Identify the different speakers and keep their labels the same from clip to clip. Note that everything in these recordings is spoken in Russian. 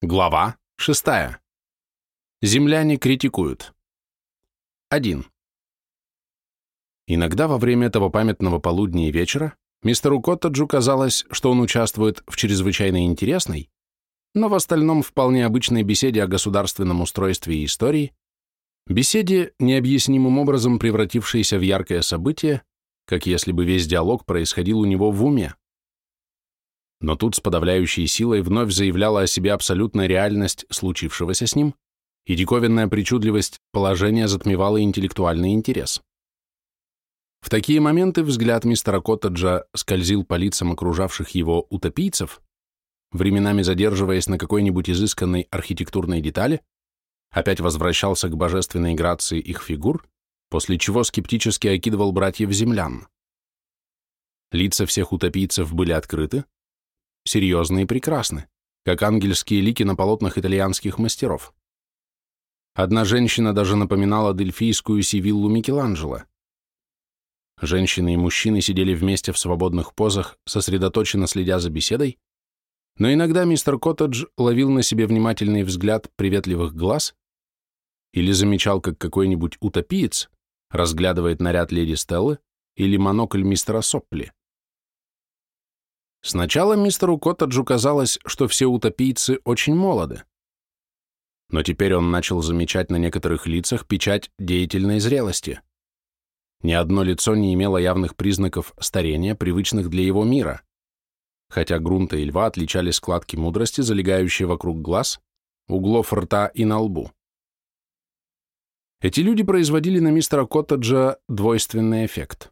Speaker 1: Глава 6. Земляне критикуют. 1. Иногда во время этого памятного полудня и вечера мистеру Коттеджу казалось, что он участвует в чрезвычайно интересной, но в остальном вполне обычной беседе о государственном устройстве и истории, беседе, необъяснимым образом превратившейся в яркое событие, как если бы весь диалог происходил у него в уме но тут с подавляющей силой вновь заявляла о себе абсолютная реальность случившегося с ним, и диковинная причудливость положения затмевала интеллектуальный интерес. В такие моменты взгляд мистера Коттеджа скользил по лицам окружавших его утопийцев, временами задерживаясь на какой-нибудь изысканной архитектурной детали, опять возвращался к божественной грации их фигур, после чего скептически окидывал братьев-землян. Лица всех утопийцев были открыты, серьезны и прекрасны, как ангельские лики на полотнах итальянских мастеров. Одна женщина даже напоминала дельфийскую сивиллу Микеланджело. Женщины и мужчины сидели вместе в свободных позах, сосредоточенно следя за беседой, но иногда мистер Коттедж ловил на себе внимательный взгляд приветливых глаз или замечал, как какой-нибудь утопиец разглядывает наряд леди Стеллы или монокль мистера Сопли. Сначала мистеру Коттеджу казалось, что все утопийцы очень молоды. Но теперь он начал замечать на некоторых лицах печать деятельной зрелости. Ни одно лицо не имело явных признаков старения, привычных для его мира, хотя грунта и льва отличали складки мудрости, залегающие вокруг глаз, углов рта и на лбу. Эти люди производили на мистера Коттеджа двойственный эффект.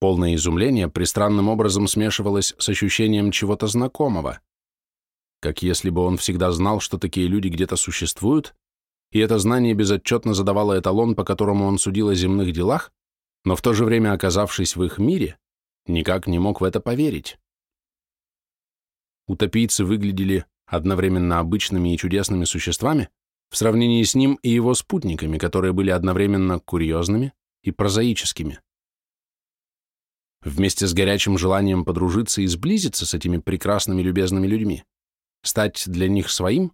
Speaker 1: Полное изумление пристранным образом смешивалось с ощущением чего-то знакомого, как если бы он всегда знал, что такие люди где-то существуют, и это знание безотчетно задавало эталон, по которому он судил о земных делах, но в то же время, оказавшись в их мире, никак не мог в это поверить. Утопийцы выглядели одновременно обычными и чудесными существами в сравнении с ним и его спутниками, которые были одновременно курьезными и прозаическими. Вместе с горячим желанием подружиться и сблизиться с этими прекрасными любезными людьми, стать для них своим,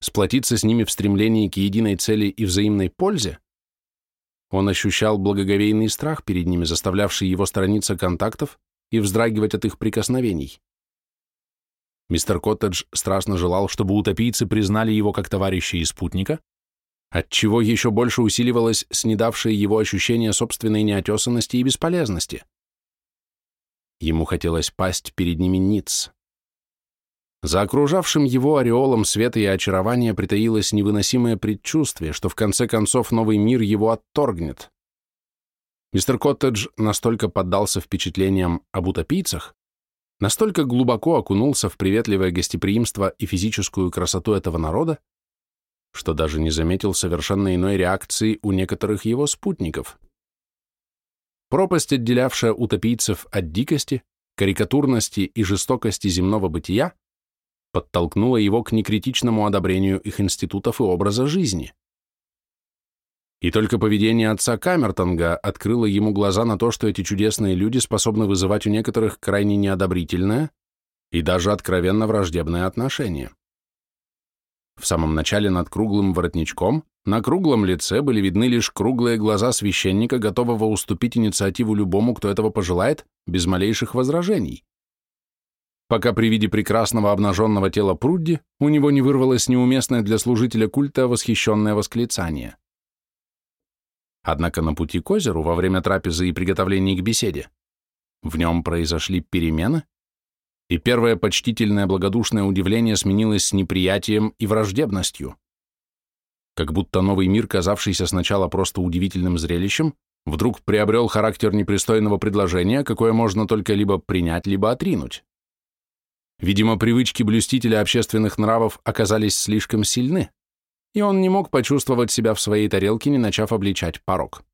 Speaker 1: сплотиться с ними в стремлении к единой цели и взаимной пользе, он ощущал благоговейный страх перед ними, заставлявший его сторониться контактов и вздрагивать от их прикосновений. Мистер Коттедж страстно желал, чтобы утопийцы признали его как товарища и спутника, отчего еще больше усиливалось снедавшее его ощущение собственной неотесанности и бесполезности. Ему хотелось пасть перед ними ниц. За окружавшим его ореолом света и очарования притаилось невыносимое предчувствие, что в конце концов новый мир его отторгнет. Мистер Коттедж настолько поддался впечатлениям об утопийцах, настолько глубоко окунулся в приветливое гостеприимство и физическую красоту этого народа, что даже не заметил совершенно иной реакции у некоторых его спутников. Пропасть, отделявшая утопийцев от дикости, карикатурности и жестокости земного бытия, подтолкнула его к некритичному одобрению их институтов и образа жизни. И только поведение отца Камертонга открыло ему глаза на то, что эти чудесные люди способны вызывать у некоторых крайне неодобрительное и даже откровенно враждебное отношение. В самом начале над круглым воротничком на круглом лице были видны лишь круглые глаза священника, готового уступить инициативу любому, кто этого пожелает, без малейших возражений. Пока при виде прекрасного обнаженного тела Прудди у него не вырвалось неуместное для служителя культа восхищенное восклицание. Однако на пути к озеру, во время трапезы и приготовлений к беседе, в нем произошли перемены, и первое почтительное благодушное удивление сменилось с неприятием и враждебностью как будто новый мир, казавшийся сначала просто удивительным зрелищем, вдруг приобрел характер непристойного предложения, какое можно только либо принять, либо отринуть. Видимо, привычки блюстителя общественных нравов оказались слишком сильны, и он не мог почувствовать себя в своей тарелке, не начав обличать порог.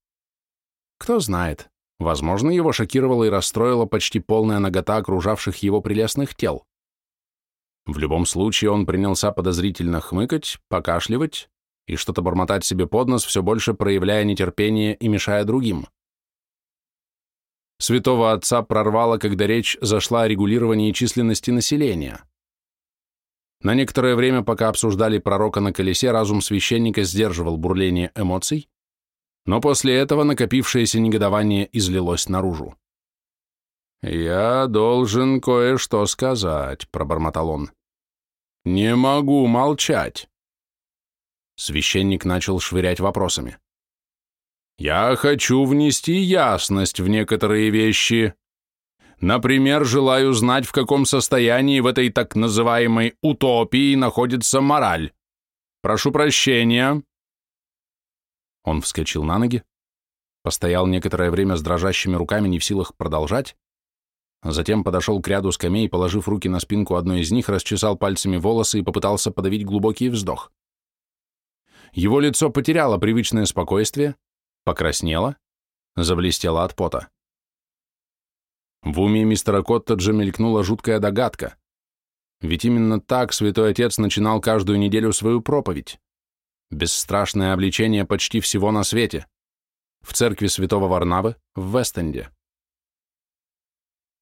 Speaker 1: Кто знает, возможно, его шокировала и расстроила почти полная нагота окружавших его прелестных тел. В любом случае он принялся подозрительно хмыкать, покашливать, и что-то бормотать себе под нос, все больше проявляя нетерпение и мешая другим. Святого Отца прорвало, когда речь зашла о регулировании численности населения. На некоторое время, пока обсуждали пророка на колесе, разум священника сдерживал бурление эмоций, но после этого накопившееся негодование излилось наружу. «Я должен кое-что сказать», — пробормотал он. «Не могу молчать». Священник начал швырять вопросами. «Я хочу внести ясность в некоторые вещи. Например, желаю знать, в каком состоянии в этой так называемой утопии находится мораль. Прошу прощения». Он вскочил на ноги, постоял некоторое время с дрожащими руками, не в силах продолжать, Затем подошел к ряду скамей, положив руки на спинку одной из них, расчесал пальцами волосы и попытался подавить глубокий вздох. Его лицо потеряло привычное спокойствие, покраснело, заблестело от пота. В уме мистера Коттеджа мелькнула жуткая догадка. Ведь именно так святой отец начинал каждую неделю свою проповедь. Бесстрашное обличение почти всего на свете. В церкви святого Варнавы в Вестенде.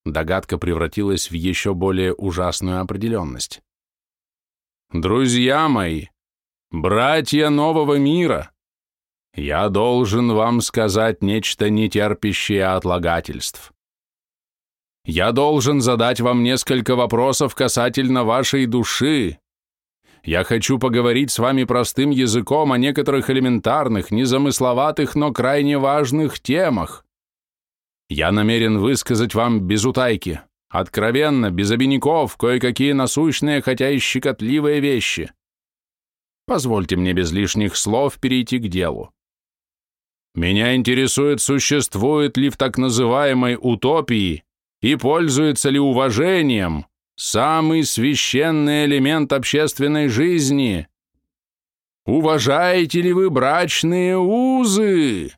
Speaker 1: Догадка превратилась в еще более ужасную определенность. «Друзья мои, братья нового мира, я должен вам сказать нечто нетерпящее отлагательств. Я должен задать вам несколько вопросов касательно вашей души. Я хочу поговорить с вами простым языком о некоторых элементарных, незамысловатых, но крайне важных темах. Я намерен высказать вам без утайки, откровенно, без обиняков, кое-какие насущные, хотя и щекотливые вещи. Позвольте мне без лишних слов перейти к делу. Меня интересует, существует ли в так называемой утопии и пользуется ли уважением самый священный элемент общественной жизни. Уважаете ли вы брачные узы?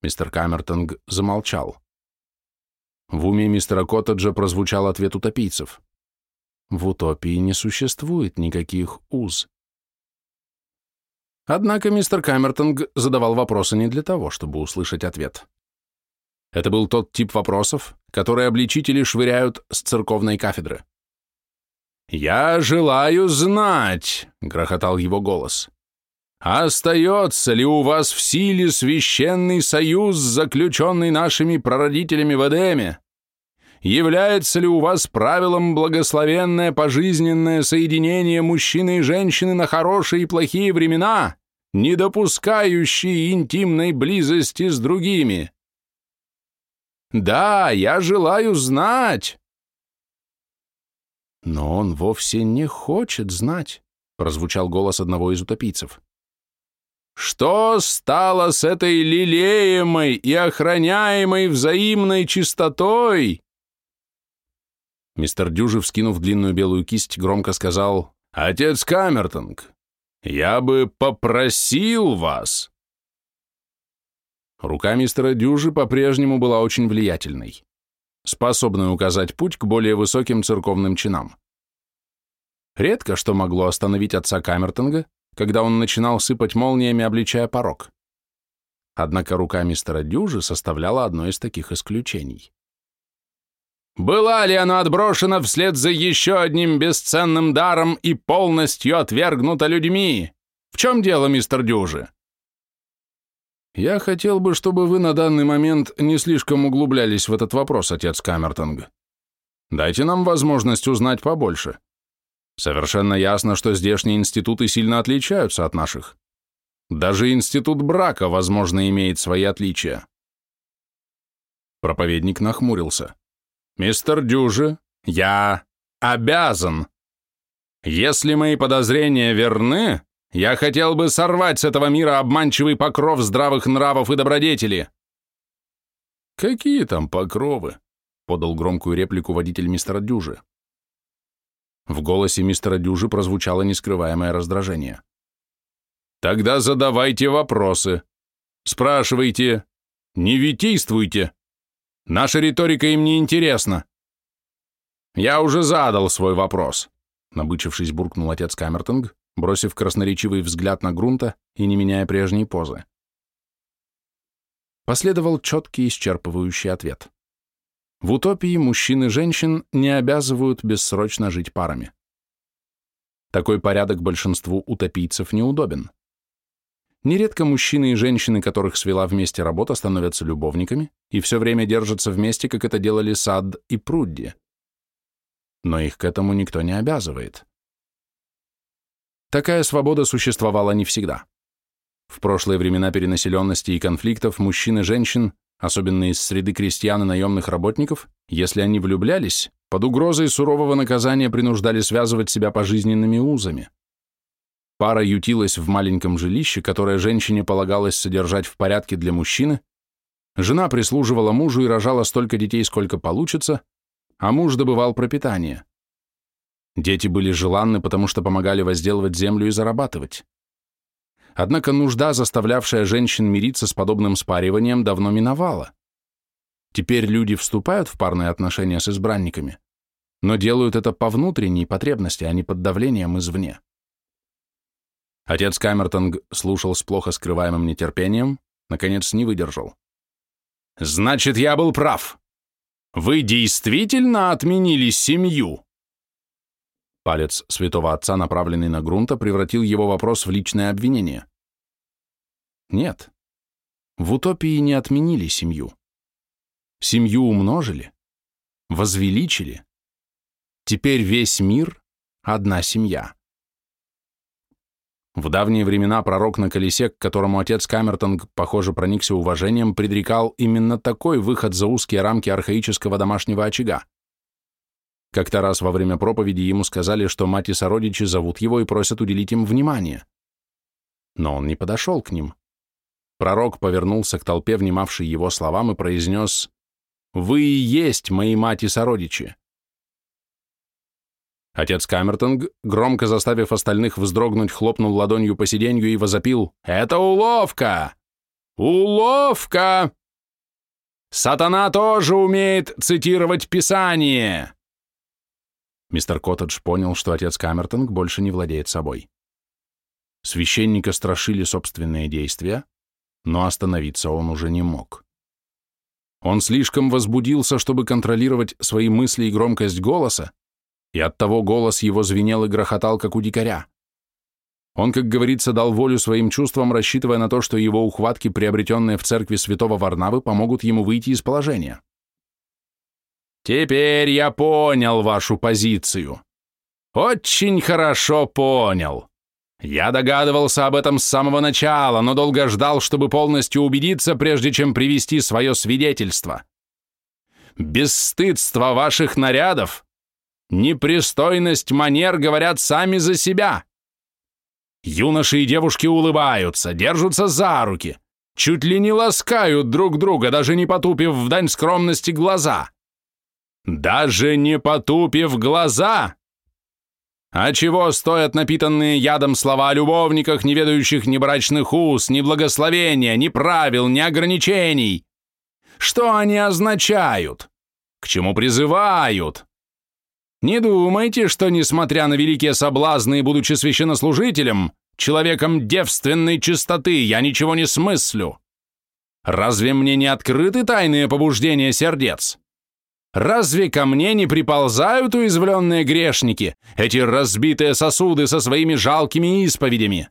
Speaker 1: Мистер Камертонг замолчал. В уме мистера Коттеджа прозвучал ответ утопийцев. В утопии не существует никаких уз. Однако мистер Камертонг задавал вопросы не для того, чтобы услышать ответ. Это был тот тип вопросов, которые обличители швыряют с церковной кафедры. «Я желаю знать», — грохотал его голос, Остается ли у вас в силе священный союз, заключенный нашими прародителями в Эдеме? Является ли у вас правилом благословенное пожизненное соединение мужчины и женщины на хорошие и плохие времена, не допускающие интимной близости с другими? Да, я желаю знать. Но он вовсе не хочет знать, прозвучал голос одного из утопийцев. Что стало с этой лелеемой и охраняемой взаимной чистотой? Мистер Дюжи, вскинув длинную белую кисть, громко сказал, «Отец Камертонг, я бы попросил вас». Рука мистера Дюжи по-прежнему была очень влиятельной, способной указать путь к более высоким церковным чинам. Редко что могло остановить отца Камертонга, когда он начинал сыпать молниями, обличая порог. Однако рука мистера Дюжи составляла одно из таких исключений. «Была ли она отброшена вслед за еще одним бесценным даром и полностью отвергнута людьми? В чем дело, мистер Дюжи?» «Я хотел бы, чтобы вы на данный момент не слишком углублялись в этот вопрос, отец Камертонг. Дайте нам возможность узнать побольше. Совершенно ясно, что здешние институты сильно отличаются от наших. Даже институт брака, возможно, имеет свои отличия. Проповедник нахмурился. «Мистер Дюжи, я обязан. Если мои подозрения верны, я хотел бы сорвать с этого мира обманчивый покров здравых нравов и добродетели». «Какие там покровы?» — подал громкую реплику водитель мистера Дюжи. В голосе мистера Дюжи прозвучало нескрываемое раздражение. «Тогда задавайте вопросы. Спрашивайте. Не витийствуйте. Наша риторика им не интересна». «Я уже задал свой вопрос», — набычившись, буркнул отец Камертонг, бросив красноречивый взгляд на грунта и не меняя прежней позы. Последовал четкий исчерпывающий ответ. В утопии мужчин и женщин не обязывают бессрочно жить парами. Такой порядок большинству утопийцев неудобен. Нередко мужчины и женщины, которых свела вместе работа, становятся любовниками и все время держатся вместе, как это делали Сад и Прудди. Но их к этому никто не обязывает. Такая свобода существовала не всегда. В прошлые времена перенаселенности и конфликтов мужчин и женщин, особенно из среды крестьян и наемных работников, если они влюблялись, под угрозой сурового наказания принуждали связывать себя пожизненными узами. Пара ютилась в маленьком жилище, которое женщине полагалось содержать в порядке для мужчины, жена прислуживала мужу и рожала столько детей, сколько получится, а муж добывал пропитание. Дети были желанны, потому что помогали возделывать землю и зарабатывать. Однако нужда, заставлявшая женщин мириться с подобным спариванием, давно миновала. Теперь люди вступают в парные отношения с избранниками, но делают это по внутренней потребности, а не под давлением извне. Отец Камертонг слушал с плохо скрываемым нетерпением, наконец не выдержал. «Значит, я был прав. Вы действительно отменили семью?» Палец святого отца, направленный на Грунта, превратил его вопрос в личное обвинение. Нет, в утопии не отменили семью. Семью умножили, возвеличили. Теперь весь мир — одна семья. В давние времена пророк на колесе, к которому отец Камертонг, похоже, проникся уважением, предрекал именно такой выход за узкие рамки архаического домашнего очага. Как-то раз во время проповеди ему сказали, что мать и сородичи зовут его и просят уделить им внимание. Но он не подошел к ним. Пророк повернулся к толпе, внимавшей его словам, и произнес «Вы и есть мои мать и сородичи». Отец Камертонг, громко заставив остальных вздрогнуть, хлопнул ладонью по сиденью и возопил «Это уловка! Уловка! Сатана тоже умеет цитировать Писание!» Мистер Коттедж понял, что отец Камертонг больше не владеет собой. Священника страшили собственные действия, но остановиться он уже не мог. Он слишком возбудился, чтобы контролировать свои мысли и громкость голоса, и оттого голос его звенел и грохотал, как у дикаря. Он, как говорится, дал волю своим чувствам, рассчитывая на то, что его ухватки, приобретенные в церкви святого Варнавы, помогут ему выйти из положения. «Теперь я понял вашу позицию. Очень хорошо понял. Я догадывался об этом с самого начала, но долго ждал, чтобы полностью убедиться, прежде чем привести свое свидетельство. Бесстыдство ваших нарядов Непристойность манер говорят сами за себя. Юноши и девушки улыбаются, держатся за руки, чуть ли не ласкают друг друга, даже не потупив в дань скромности глаза. Даже не потупив глаза! А чего стоят напитанные ядом слова о любовниках, не ведающих ни брачных уз, ни благословения, ни правил, ни ограничений? Что они означают? К чему призывают? Не думайте, что, несмотря на великие соблазны и будучи священнослужителем, человеком девственной чистоты, я ничего не смыслю. Разве мне не открыты тайные побуждения сердец? Разве ко мне не приползают уязвленные грешники, эти разбитые сосуды со своими жалкими исповедями?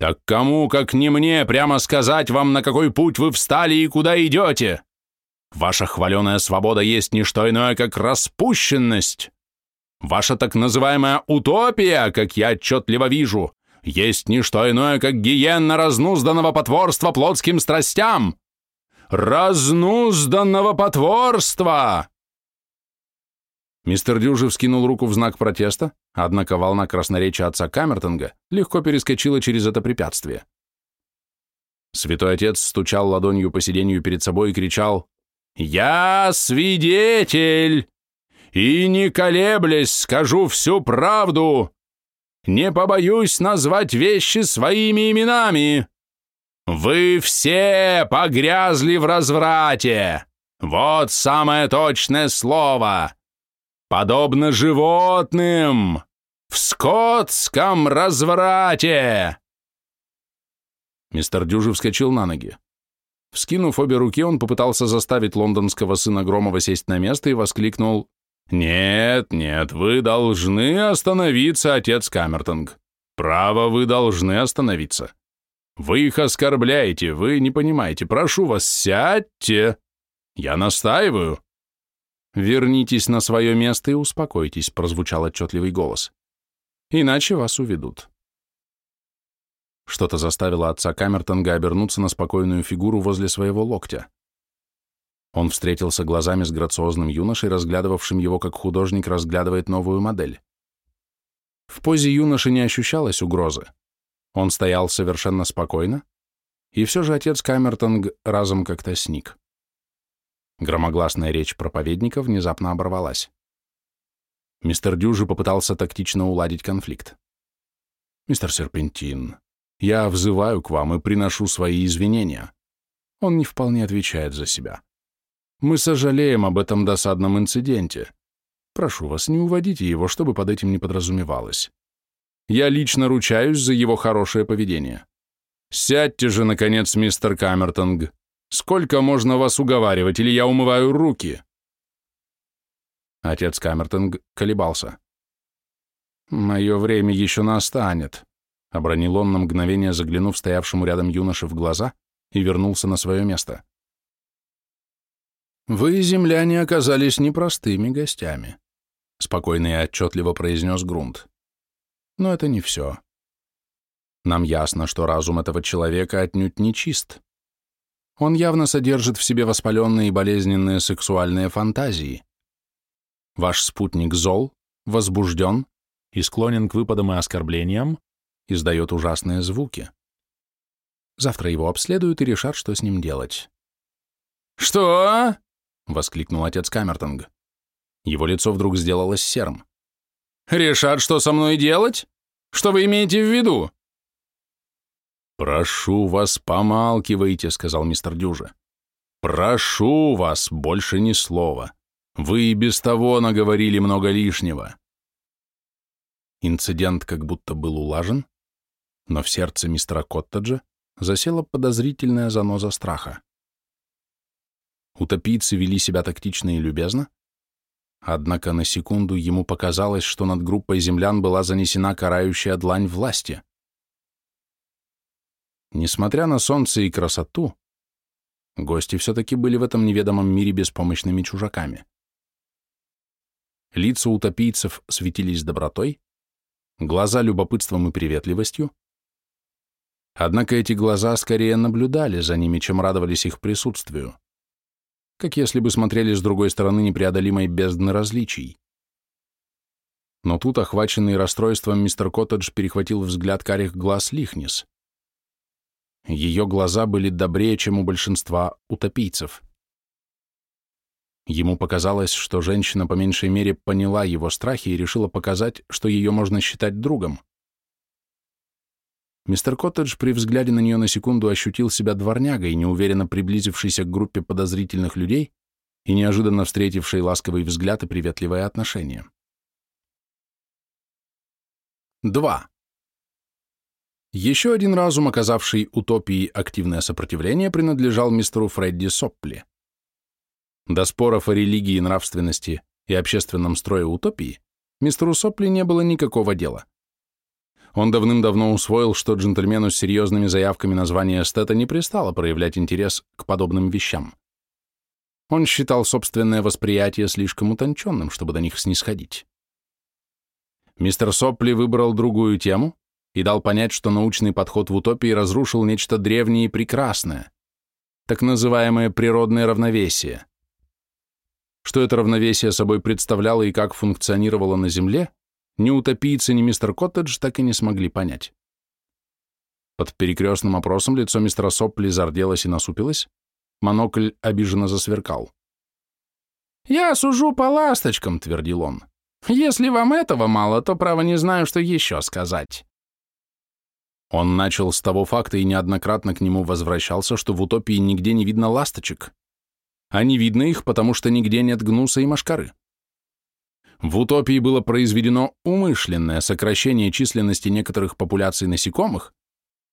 Speaker 1: Так кому, как не мне, прямо сказать вам, на какой путь вы встали и куда идете? Ваша хваленая свобода есть не что иное, как распущенность. Ваша так называемая утопия, как я отчетливо вижу, есть не что иное, как гиенна разнузданного потворства плотским страстям. Разнузданного потворства! Мистер Дюжи вскинул руку в знак протеста, однако волна красноречия отца Камертонга легко перескочила через это препятствие. Святой отец стучал ладонью по сиденью перед собой и кричал «Я свидетель, и не колеблясь скажу всю правду. Не побоюсь назвать вещи своими именами. Вы все погрязли в разврате. Вот самое точное слово. Подобно животным, в скотском разврате». Мистер Дюжи вскочил на ноги. Вскинув обе руки, он попытался заставить лондонского сына Громова сесть на место и воскликнул «Нет, нет, вы должны остановиться, отец Камертонг. Право, вы должны остановиться. Вы их оскорбляете, вы не понимаете. Прошу вас, сядьте. Я настаиваю». «Вернитесь на свое место и успокойтесь», — прозвучал отчетливый голос. «Иначе вас уведут». Что-то заставило отца Камертонга обернуться на спокойную фигуру возле своего локтя. Он встретился глазами с грациозным юношей, разглядывавшим его, как художник разглядывает новую модель. В позе юноши не ощущалось угрозы. Он стоял совершенно спокойно, и все же отец Камертонг разом как-то сник. Громогласная речь проповедника внезапно оборвалась. Мистер Дюжи попытался тактично уладить конфликт. «Мистер Серпентин, я взываю к вам и приношу свои извинения. Он не вполне отвечает за себя. Мы сожалеем об этом досадном инциденте. Прошу вас, не уводите его, чтобы под этим не подразумевалось. Я лично ручаюсь за его хорошее поведение. Сядьте же, наконец, мистер Камертонг. Сколько можно вас уговаривать, или я умываю руки?» Отец Камертонг колебался. «Мое время еще настанет», — обронил он на мгновение, заглянув стоявшему рядом юноше в глаза, и вернулся на свое место. «Вы, земляне, оказались непростыми гостями», — спокойно и отчетливо произнес Грунт. «Но это не все. Нам ясно, что разум этого человека отнюдь не чист. Он явно содержит в себе воспаленные и болезненные сексуальные фантазии. Ваш спутник зол, возбужден и склонен к выпадам и оскорблениям, издает ужасные звуки. Завтра его обследуют и решат, что с ним делать.
Speaker 2: «Что?» — воскликнул отец Камертонг.
Speaker 1: Его лицо вдруг сделалось серым.
Speaker 2: «Решат, что со мной делать? Что вы имеете в виду?»
Speaker 1: «Прошу вас, помалкивайте», — сказал мистер Дюжа. «Прошу вас, больше ни слова. Вы и без того наговорили много лишнего». Инцидент как будто был улажен, но в сердце мистера Коттеджа засела подозрительная заноза страха. Утопийцы вели себя тактично и любезно, однако на секунду ему показалось, что над группой землян была занесена карающая длань власти. Несмотря на солнце и красоту, гости все-таки были в этом неведомом мире беспомощными чужаками. Лица утопийцев светились добротой, глаза любопытством и приветливостью, однако эти глаза скорее наблюдали за ними, чем радовались их присутствию как если бы смотрели с другой стороны непреодолимой бездны различий. Но тут, охваченный расстройством, мистер Коттедж перехватил взгляд карих глаз Лихнис. Ее глаза были добрее, чем у большинства утопийцев. Ему показалось, что женщина по меньшей мере поняла его страхи и решила показать, что ее можно считать другом. Мистер Коттедж при взгляде на нее на секунду ощутил себя дворнягой, неуверенно приблизившейся к группе подозрительных людей и неожиданно встретившей ласковый взгляд и приветливое отношение. 2. Еще один разум, оказавший утопии активное сопротивление, принадлежал мистеру Фредди Соппли. До споров о религии, нравственности и общественном строе утопии мистеру Сопли не было никакого дела. Он давным-давно усвоил, что джентльмену с серьезными заявками на звание эстета не пристало проявлять интерес к подобным вещам. Он считал собственное восприятие слишком утонченным, чтобы до них снисходить. Мистер Сопли выбрал другую тему и дал понять, что научный подход в утопии разрушил нечто древнее и прекрасное, так называемое природное равновесие. Что это равновесие собой представляло и как функционировало на Земле, ни утопийцы, ни мистер Коттедж так и не смогли понять. Под перекрестным опросом лицо мистера Сопли зарделось и насупилось, монокль обиженно засверкал.
Speaker 2: «Я сужу по ласточкам», — твердил он. «Если вам этого мало, то, право, не знаю, что еще сказать».
Speaker 1: Он начал с того факта и неоднократно к нему возвращался, что в утопии нигде не видно ласточек. А не видно их, потому что нигде нет гнуса и машкары. В утопии было произведено умышленное сокращение численности некоторых популяций насекомых,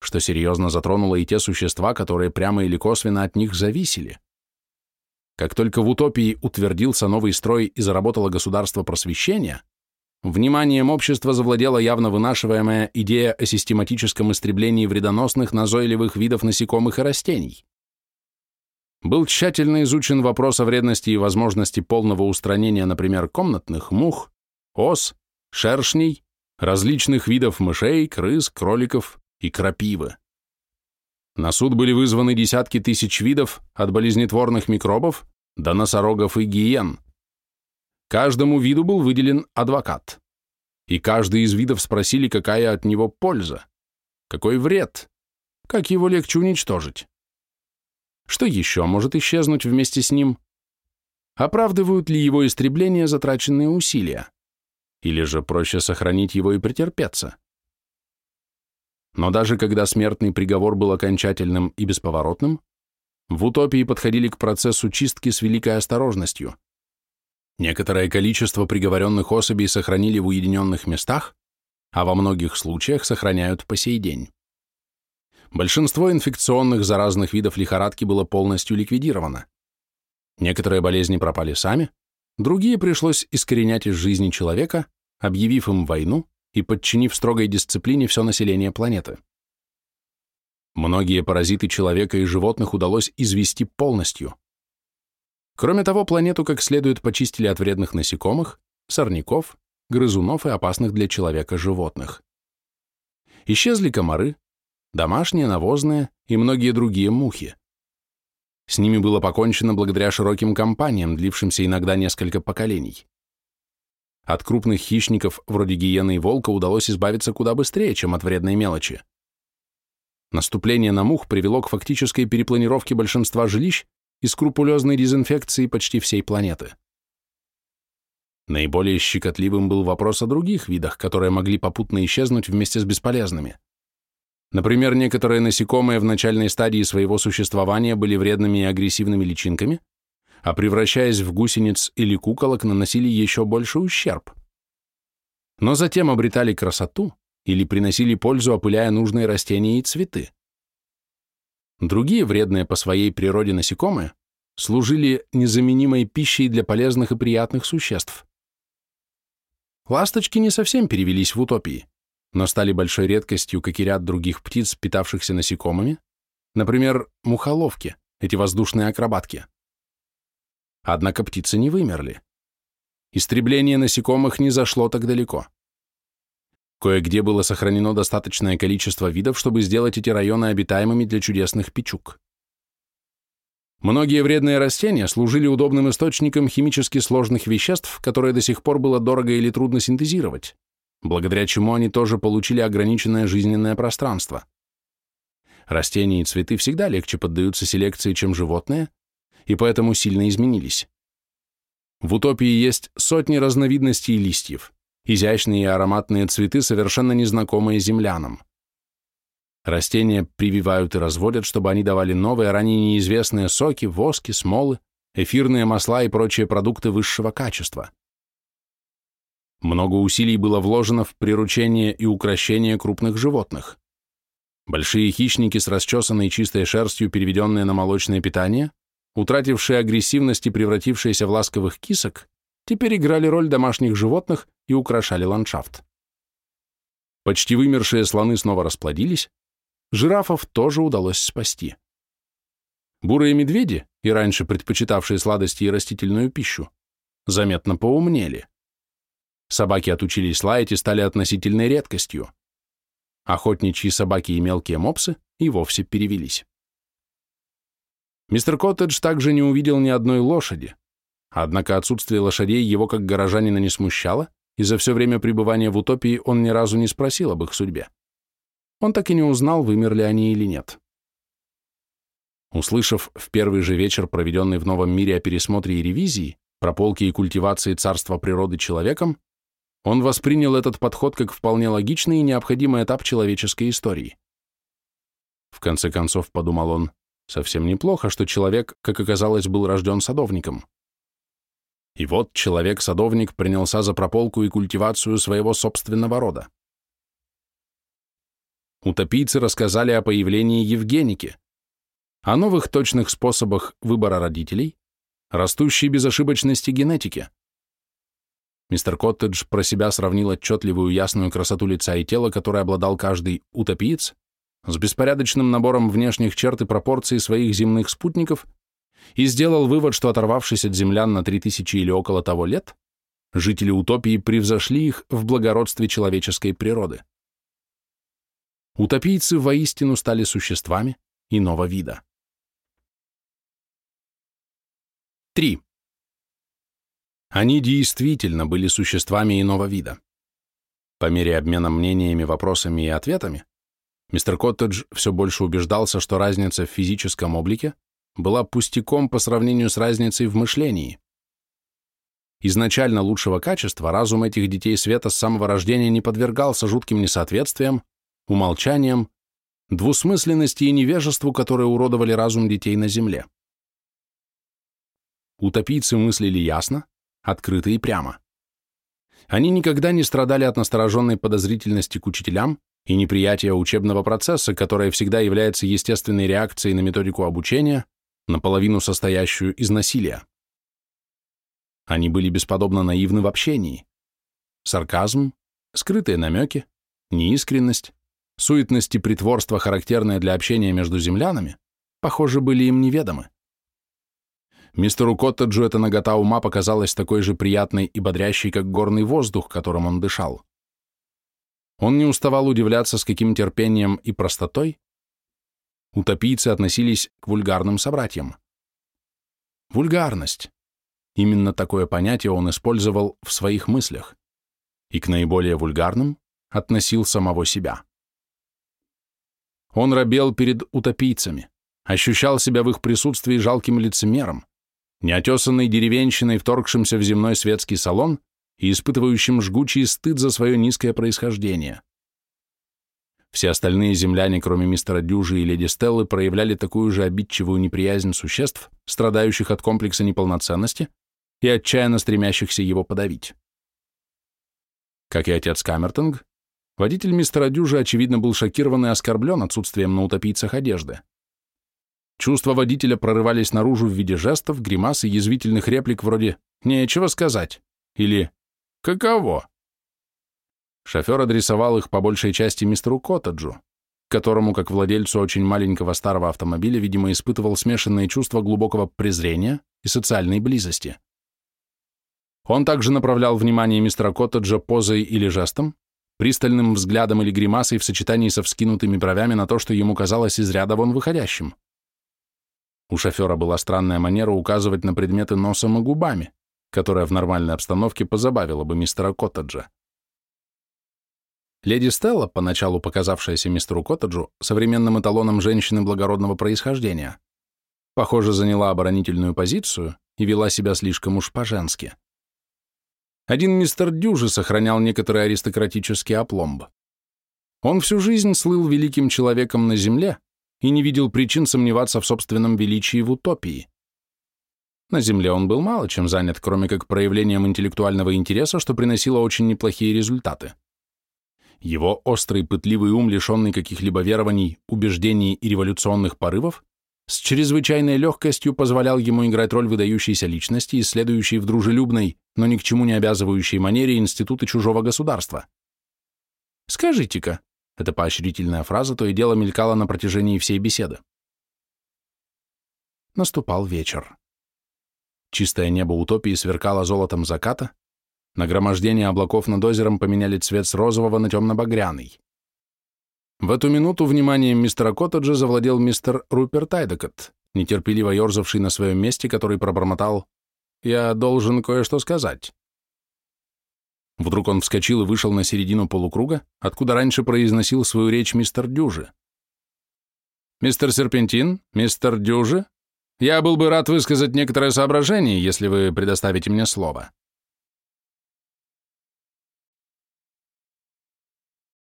Speaker 1: что серьезно затронуло и те существа, которые прямо или косвенно от них зависели. Как только в утопии утвердился новый строй и заработало государство просвещения, вниманием общества завладела явно вынашиваемая идея о систематическом истреблении вредоносных назойливых видов насекомых и растений. Был тщательно изучен вопрос о вредности и возможности полного устранения, например, комнатных мух, ос, шершней, различных видов мышей, крыс, кроликов и крапивы. На суд были вызваны десятки тысяч видов, от болезнетворных микробов до носорогов и гиен. Каждому виду был выделен адвокат. И каждый из видов спросили, какая от него польза, какой вред, как его легче уничтожить. Что еще может исчезнуть вместе с ним? Оправдывают ли его истребление затраченные усилия? Или же проще сохранить его и претерпеться? Но даже когда смертный приговор был окончательным и бесповоротным, в утопии подходили к процессу чистки с великой осторожностью. Некоторое количество приговоренных особей сохранили в уединенных местах, а во многих случаях сохраняют по сей день. Большинство инфекционных заразных видов лихорадки было полностью ликвидировано. Некоторые болезни пропали сами, другие пришлось искоренять из жизни человека, объявив им войну и подчинив строгой дисциплине все население планеты. Многие паразиты человека и животных удалось извести полностью. Кроме того, планету как следует почистили от вредных насекомых, сорняков, грызунов и опасных для человека животных. Исчезли комары, домашние, навозные и многие другие мухи. С ними было покончено благодаря широким кампаниям, длившимся иногда несколько поколений. От крупных хищников, вроде гиены и волка, удалось избавиться куда быстрее, чем от вредной мелочи. Наступление на мух привело к фактической перепланировке большинства жилищ и скрупулезной дезинфекции почти всей планеты. Наиболее щекотливым был вопрос о других видах, которые могли попутно исчезнуть вместе с бесполезными. Например, некоторые насекомые в начальной стадии своего существования были вредными и агрессивными личинками, а превращаясь в гусениц или куколок, наносили еще больше ущерб. Но затем обретали красоту или приносили пользу, опыляя нужные растения и цветы. Другие вредные по своей природе насекомые служили незаменимой пищей для полезных и приятных существ. Ласточки не совсем перевелись в утопии, но стали большой редкостью, как и ряд других птиц, питавшихся насекомыми, например, мухоловки, эти воздушные акробатки. Однако птицы не вымерли. Истребление насекомых не зашло так далеко. Кое-где было сохранено достаточное количество видов, чтобы сделать эти районы обитаемыми для чудесных печук. Многие вредные растения служили удобным источником химически сложных веществ, которые до сих пор было дорого или трудно синтезировать, благодаря чему они тоже получили ограниченное жизненное пространство. Растения и цветы всегда легче поддаются селекции, чем животные, и поэтому сильно изменились. В утопии есть сотни разновидностей листьев, изящные и ароматные цветы, совершенно незнакомые землянам. Растения прививают и разводят, чтобы они давали новые, ранее неизвестные соки, воски, смолы, эфирные масла и прочие продукты высшего качества. Много усилий было вложено в приручение и укрощение крупных животных. Большие хищники с расчесанной чистой шерстью, переведенные на молочное питание, утратившие агрессивность и превратившиеся в ласковых кисок, теперь играли роль домашних животных и украшали ландшафт. Почти вымершие слоны снова расплодились, жирафов тоже удалось спасти. Бурые медведи, и раньше предпочитавшие сладости и растительную пищу, заметно поумнели. Собаки отучились лаять и стали относительной редкостью. Охотничьи собаки и мелкие мопсы и вовсе перевелись. Мистер Коттедж также не увидел ни одной лошади, однако отсутствие лошадей его как горожанина не смущало, и за все время пребывания в утопии он ни разу не спросил об их судьбе. Он так и не узнал, вымерли они или нет. Услышав в первый же вечер, проведенный в новом мире о пересмотре и ревизии, прополке и культивации царства природы человеком, он воспринял этот подход как вполне логичный и необходимый этап человеческой истории. В конце концов, подумал он, Совсем неплохо, что человек, как оказалось, был рожден садовником. И вот человек-садовник принялся за прополку и культивацию своего собственного рода. Утопийцы рассказали о появлении Евгеники, о новых точных способах выбора родителей, растущей безошибочности генетики. Мистер Коттедж про себя сравнил отчетливую ясную красоту лица и тела, которой обладал каждый утопиец, с беспорядочным набором внешних черт и пропорций своих земных спутников и сделал вывод, что оторвавшись от землян на 3000 или около того лет, жители утопии превзошли их в благородстве человеческой природы. Утопийцы воистину стали существами иного вида. 3. Они действительно были существами иного вида. По мере обмена мнениями, вопросами и ответами, мистер Коттедж все больше убеждался, что разница в физическом облике была пустяком по сравнению с разницей в мышлении. Изначально лучшего качества разум этих детей света с самого рождения не подвергался жутким несоответствиям, умолчаниям, двусмысленности и невежеству, которые уродовали разум детей на земле. Утопийцы мыслили ясно, открыто и прямо. Они никогда не страдали от настороженной подозрительности к учителям и неприятия учебного процесса, которое всегда является естественной реакцией на методику обучения, наполовину состоящую из насилия. Они были бесподобно наивны в общении. Сарказм, скрытые намеки, неискренность, суетность и притворство, характерное для общения между землянами, похоже, были им неведомы. Мистеру Коттеджу эта нагота ума показалась такой же приятной и бодрящей, как горный воздух, которым он дышал. Он не уставал удивляться, с каким терпением и простотой утопийцы относились к вульгарным собратьям. Вульгарность. Именно такое понятие он использовал в своих мыслях и к наиболее вульгарным относил самого себя. Он робел перед утопийцами, ощущал себя в их присутствии жалким лицемером, неотесанной деревенщиной, вторгшимся в земной светский салон и испытывающим жгучий стыд за свое низкое происхождение. Все остальные земляне, кроме мистера Дюжи и леди Стеллы, проявляли такую же обидчивую неприязнь существ, страдающих от комплекса неполноценности и отчаянно стремящихся его подавить. Как и отец Камертонг, водитель мистера Дюжи, очевидно, был шокирован и оскорблен отсутствием на утопийцах одежды. Чувства водителя прорывались наружу в виде жестов, гримас и язвительных реплик вроде «нечего сказать» или «каково?». Шофер адресовал их по большей части мистеру Коттеджу, которому, как владельцу очень маленького старого автомобиля, видимо, испытывал смешанные чувства глубокого презрения и социальной близости. Он также направлял внимание мистера Коттеджа позой или жестом, пристальным взглядом или гримасой в сочетании со вскинутыми бровями на то, что ему казалось из ряда вон выходящим. У шофера была странная манера указывать на предметы носом и губами, которая в нормальной обстановке позабавила бы мистера Коттеджа. Леди Стелла, поначалу показавшаяся мистеру Коттеджу современным эталоном женщины благородного происхождения, похоже, заняла оборонительную позицию и вела себя слишком уж по-женски. Один мистер Дюжи сохранял некоторый аристократический опломб. Он всю жизнь слыл великим человеком на земле, и не видел причин сомневаться в собственном величии в утопии. На Земле он был мало чем занят, кроме как проявлением интеллектуального интереса, что приносило очень неплохие результаты. Его острый, пытливый ум, лишенный каких-либо верований, убеждений и революционных порывов, с чрезвычайной легкостью позволял ему играть роль выдающейся личности, исследующей в дружелюбной, но ни к чему не обязывающей манере институты чужого государства. «Скажите-ка, эта поощрительная фраза то и дело мелькала на протяжении всей беседы. Наступал вечер. Чистое небо утопии сверкало золотом заката, нагромождение облаков над озером поменяли цвет с розового на темно-багряный. В эту минуту вниманием мистера Коттеджа завладел мистер Руперт Айдекот, нетерпеливо ерзавший на своем месте, который пробормотал «Я должен кое-что сказать». Вдруг он вскочил и вышел на середину полукруга, откуда раньше произносил свою речь мистер Дюжи. «Мистер Серпентин, мистер Дюжи, я был бы рад высказать некоторое соображение, если вы предоставите мне слово».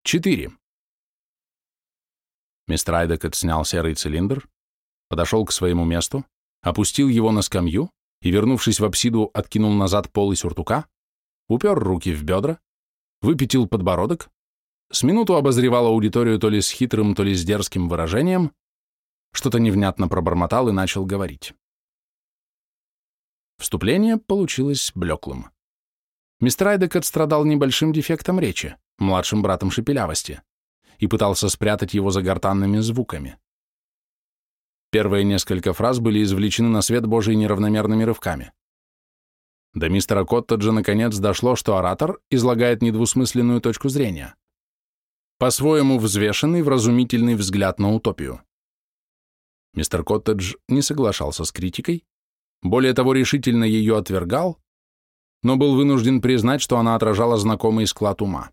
Speaker 1: Четыре. Мистер Айдекот снял серый цилиндр, подошел к своему месту, опустил его на скамью и, вернувшись в апсиду, откинул назад пол и сюртука, упер руки в бедра, выпятил подбородок, с минуту обозревал аудиторию то ли с хитрым, то ли с дерзким выражением, что-то невнятно пробормотал и начал говорить. Вступление получилось блеклым. Мистер Айдекот страдал небольшим дефектом речи, младшим братом шепелявости, и пытался спрятать его за гортанными звуками. Первые несколько фраз были извлечены на свет Божий неравномерными рывками. До мистера Коттеджа наконец дошло, что оратор излагает недвусмысленную точку зрения. По-своему взвешенный, вразумительный взгляд на утопию. Мистер Коттедж не соглашался с критикой, более того, решительно ее отвергал, но был вынужден признать, что она отражала знакомый склад ума.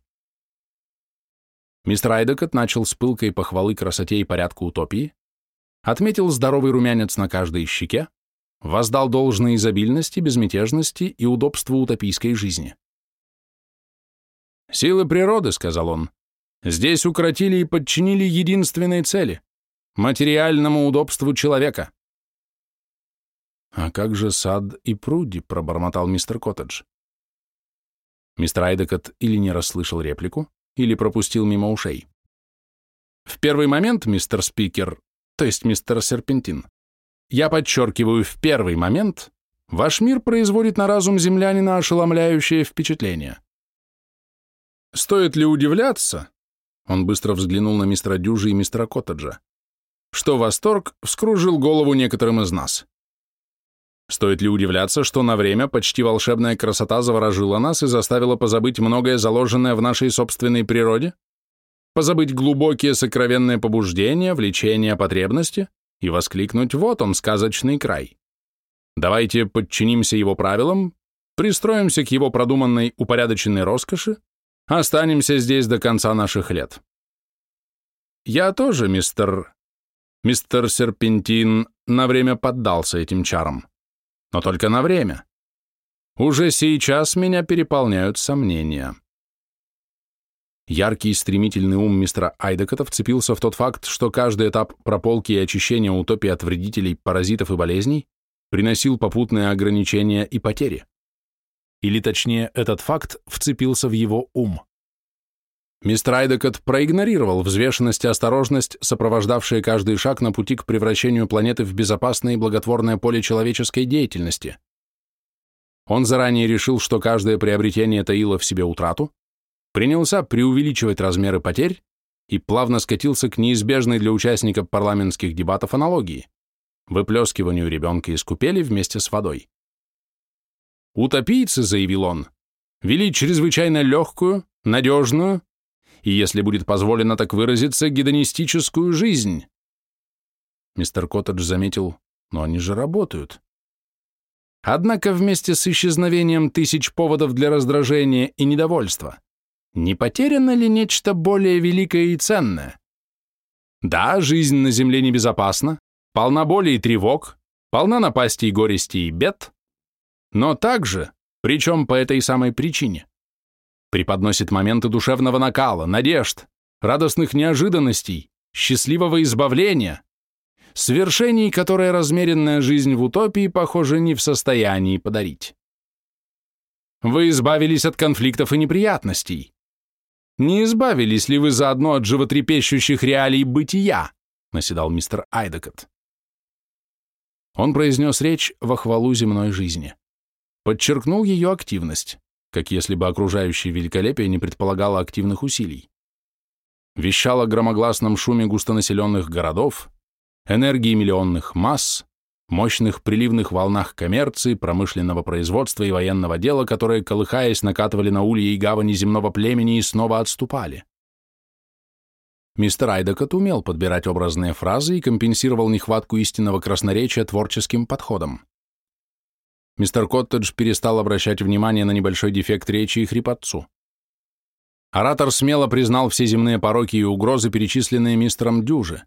Speaker 1: Мистер Айдекот начал с пылкой похвалы красоте и порядку утопии, отметил здоровый румянец на каждой щеке, воздал должное изобильности, безмятежности и удобству утопийской жизни. «Силы природы», — сказал он, — «здесь укротили и подчинили единственной цели — материальному удобству человека».
Speaker 2: «А как же сад и пруди?» — пробормотал мистер Коттедж. Мистер Айдекот или не расслышал реплику, или пропустил мимо ушей.
Speaker 1: В первый момент, мистер Спикер, то есть мистер Серпентин, я подчеркиваю, в первый момент ваш мир производит на разум землянина ошеломляющее впечатление. Стоит ли удивляться, он быстро взглянул на мистера Дюжи и мистера Коттеджа, что восторг вскружил голову некоторым из нас. Стоит ли удивляться, что на время почти волшебная красота заворожила нас и заставила позабыть многое заложенное в нашей собственной природе? Позабыть глубокие сокровенные побуждения, влечения, потребности и воскликнуть «Вот он, сказочный край». Давайте подчинимся его правилам, пристроимся к его продуманной, упорядоченной роскоши, останемся здесь до конца наших лет. Я тоже, мистер... Мистер Серпентин, на время поддался этим чарам но только на время. Уже сейчас меня переполняют сомнения. Яркий и стремительный ум мистера Айдекота вцепился в тот факт, что каждый этап прополки и очищения утопии от вредителей, паразитов и болезней приносил попутные ограничения и потери. Или точнее, этот факт вцепился в его ум. Мистер Айдекот проигнорировал взвешенность и осторожность, сопровождавшие каждый шаг на пути к превращению планеты в безопасное и благотворное поле человеческой деятельности. Он заранее решил, что каждое приобретение таило в себе утрату, принялся преувеличивать размеры потерь и плавно скатился к неизбежной для участника парламентских дебатов аналогии – выплескиванию ребенка из купели вместе с водой. «Утопийцы», – заявил он, – вели чрезвычайно легкую, надежную, и, если будет позволено так выразиться, гедонистическую жизнь. Мистер Коттедж заметил, но они же работают. Однако вместе с исчезновением тысяч поводов для раздражения и недовольства не потеряно ли нечто более великое и ценное? Да, жизнь на Земле небезопасна, полна боли и тревог, полна напастей, горести и бед, но также, причем по этой самой причине, преподносит моменты душевного накала, надежд, радостных неожиданностей, счастливого избавления, свершений, которые размеренная жизнь в утопии, похоже, не в состоянии подарить. Вы избавились от конфликтов и неприятностей. Не избавились ли вы заодно от животрепещущих реалий бытия, наседал мистер Айдекот. Он произнес речь во хвалу земной жизни. Подчеркнул ее активность как если бы окружающее великолепие не предполагало активных усилий. Вещал о громогласном шуме густонаселенных городов, энергии миллионных масс, мощных приливных волнах коммерции, промышленного производства и военного дела, которые, колыхаясь, накатывали на ульи и гавани земного племени и снова отступали. Мистер Айдекот умел подбирать образные фразы и компенсировал нехватку истинного красноречия творческим подходом. Мистер Коттедж перестал обращать внимание на небольшой дефект речи и хрипотцу. Оратор смело признал все земные пороки и угрозы, перечисленные мистером Дюжи.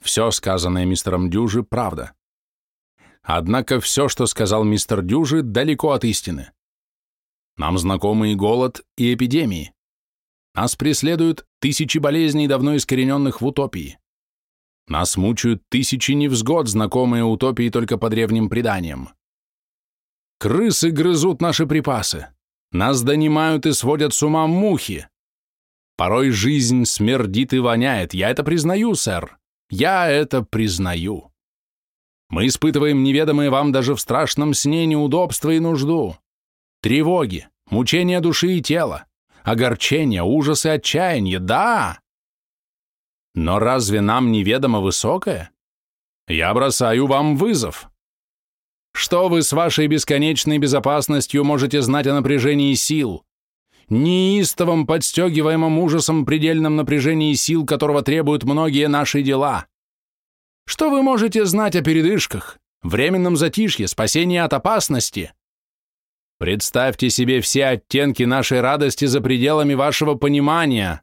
Speaker 1: Все сказанное мистером Дюжи – правда. Однако все, что сказал мистер Дюжи, далеко от истины. Нам знакомы и голод, и эпидемии. Нас преследуют тысячи болезней, давно искорененных в утопии. Нас мучают тысячи невзгод, знакомые утопии только по древним преданиям. Крысы грызут наши припасы. Нас донимают и сводят с ума мухи. Порой жизнь смердит и воняет. Я это признаю, сэр. Я это признаю. Мы испытываем неведомые вам даже в страшном сне неудобства и нужду, тревоги, мучения души и тела, огорчения, ужасы, отчаяние, да. Но разве нам неведомо высокое? Я бросаю вам вызов. Что вы с вашей бесконечной безопасностью можете знать о напряжении сил? Неистовом, подстегиваемом ужасом предельном напряжении сил, которого требуют многие наши дела. Что вы можете знать о передышках, временном затишье, спасении от опасности? Представьте себе все оттенки нашей радости за пределами вашего понимания.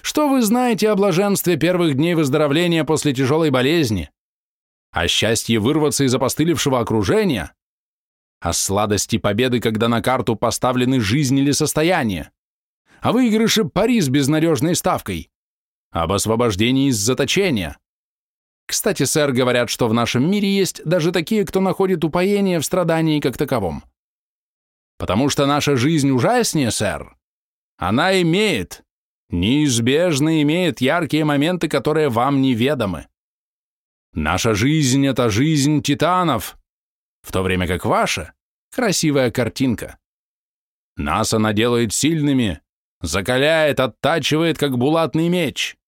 Speaker 1: Что вы знаете о блаженстве первых дней выздоровления после тяжелой болезни? о счастье вырваться из опостылевшего окружения, о сладости победы, когда на карту поставлены жизнь или состояние, о выигрыше пари с безнадежной ставкой, об освобождении из заточения. Кстати, сэр, говорят, что в нашем мире есть даже такие, кто находит упоение в страдании как таковом. Потому что наша жизнь ужаснее, сэр. Она имеет, неизбежно имеет яркие моменты, которые вам неведомы. Наша жизнь — это жизнь титанов, в то время как ваша — красивая картинка. Нас она делает сильными, закаляет, оттачивает, как булатный меч.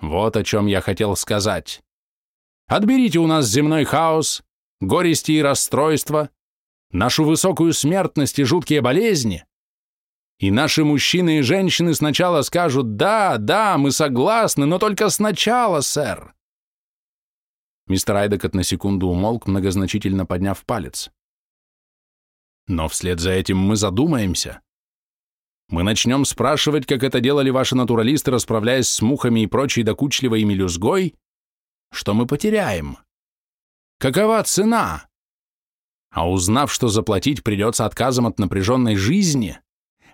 Speaker 1: Вот о чем я хотел сказать. Отберите у нас земной хаос, горести и расстройства, нашу высокую смертность и жуткие болезни, и наши мужчины и женщины сначала скажут «Да, да, мы согласны, но только сначала, сэр». Мистер Айдекот на секунду умолк, многозначительно подняв палец. Но вслед за этим мы задумаемся. Мы начнем спрашивать, как это делали ваши натуралисты, расправляясь с мухами и прочей докучливой мелюзгой, что мы потеряем. Какова цена? А узнав, что заплатить придется отказом от напряженной жизни,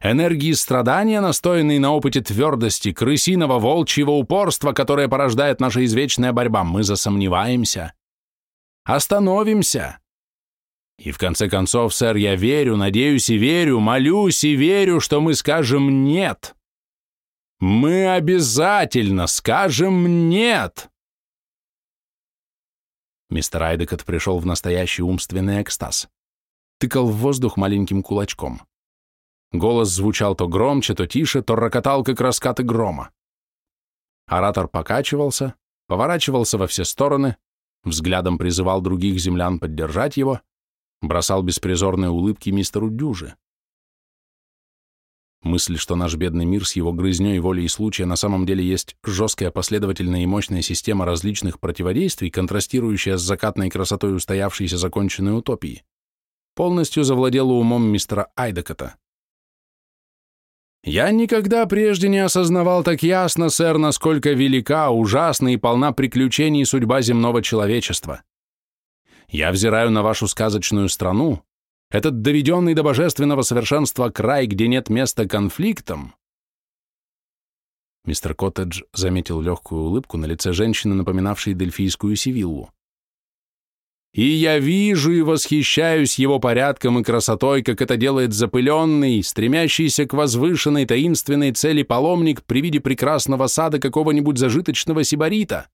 Speaker 1: энергии страдания, настоянной на опыте твердости, крысиного волчьего упорства, которое порождает наша извечная борьба, мы засомневаемся. Остановимся. И в конце концов, сэр, я верю, надеюсь и верю, молюсь и верю, что мы скажем «нет». Мы обязательно скажем «нет». Мистер Айдекот пришел в настоящий умственный экстаз. Тыкал в воздух маленьким кулачком. Голос звучал то громче, то тише, то рокотал, как раскаты грома. Оратор покачивался, поворачивался во все стороны, взглядом призывал других землян поддержать его, бросал беспризорные улыбки мистеру Дюже. Мысль, что наш бедный мир с его грызней волей и случая на самом деле есть жесткая, последовательная и мощная система различных противодействий, контрастирующая с закатной красотой устоявшейся законченной утопии, полностью завладела умом мистера Айдекота. Я никогда прежде не осознавал так ясно, сэр, насколько велика, ужасна и полна приключений судьба земного человечества. Я взираю на вашу сказочную страну, этот доведенный до божественного совершенства край, где нет места конфликтам. Мистер Коттедж заметил легкую улыбку на лице женщины, напоминавшей дельфийскую сивиллу. И я вижу и восхищаюсь его порядком и красотой, как это делает запыленный, стремящийся к возвышенной таинственной цели паломник при виде прекрасного сада какого-нибудь зажиточного сибарита.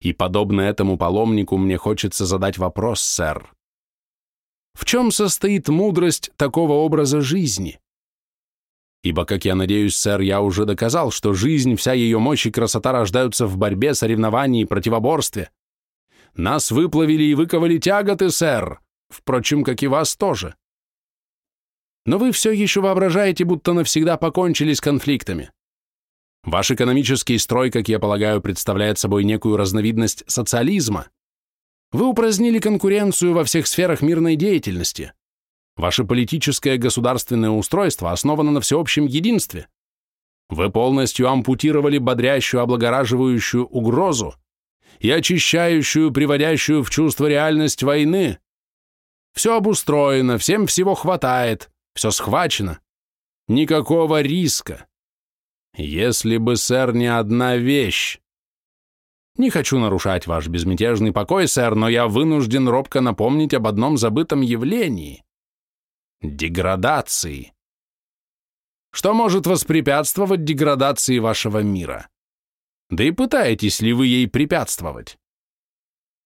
Speaker 1: И подобно этому паломнику мне хочется задать вопрос, сэр. В чем состоит мудрость такого образа жизни? Ибо, как я надеюсь, сэр, я уже доказал, что жизнь, вся ее мощь и красота рождаются в борьбе, соревновании противоборстве, нас выплавили и выковали тяготы, сэр, впрочем, как и вас тоже. Но вы все еще воображаете, будто навсегда покончили с конфликтами. Ваш экономический строй, как я полагаю, представляет собой некую разновидность социализма. Вы упразднили конкуренцию во всех сферах мирной деятельности. Ваше политическое государственное устройство основано на всеобщем единстве. Вы полностью ампутировали бодрящую, облагораживающую угрозу, и очищающую, приводящую в чувство реальность войны. Все обустроено, всем всего хватает, все схвачено. Никакого риска. Если бы, сэр, не одна вещь. Не хочу нарушать ваш безмятежный покой, сэр, но я вынужден робко напомнить об одном забытом явлении — деградации. Что может воспрепятствовать деградации вашего мира? Да и пытаетесь ли вы ей препятствовать?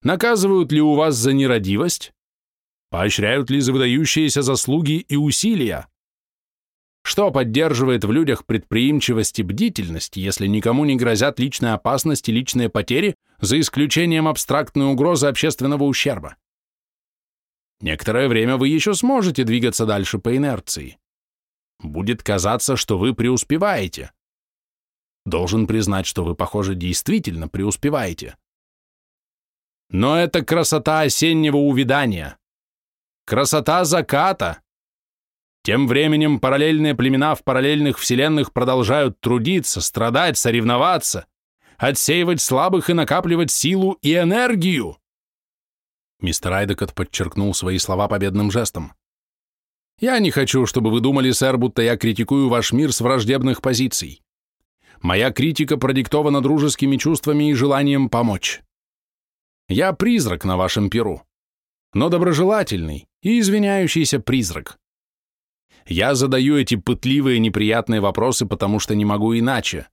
Speaker 1: Наказывают ли у вас за нерадивость? Поощряют ли за выдающиеся заслуги и усилия? Что поддерживает в людях предприимчивость и бдительность, если никому не грозят личная опасность и личные потери, за исключением абстрактной угрозы общественного ущерба? Некоторое время вы еще сможете двигаться дальше по инерции. Будет казаться, что вы преуспеваете. Должен признать, что вы, похоже, действительно преуспеваете. Но это красота осеннего увядания. Красота заката. Тем временем параллельные племена в параллельных вселенных продолжают трудиться, страдать, соревноваться, отсеивать слабых и накапливать силу и энергию. Мистер Айдекот подчеркнул свои слова победным жестом. «Я не хочу, чтобы вы думали, сэр, будто я критикую ваш мир с враждебных позиций. Моя критика продиктована дружескими чувствами и желанием помочь. Я призрак на вашем перу, но доброжелательный и извиняющийся призрак. Я задаю эти пытливые неприятные вопросы, потому что не могу иначе.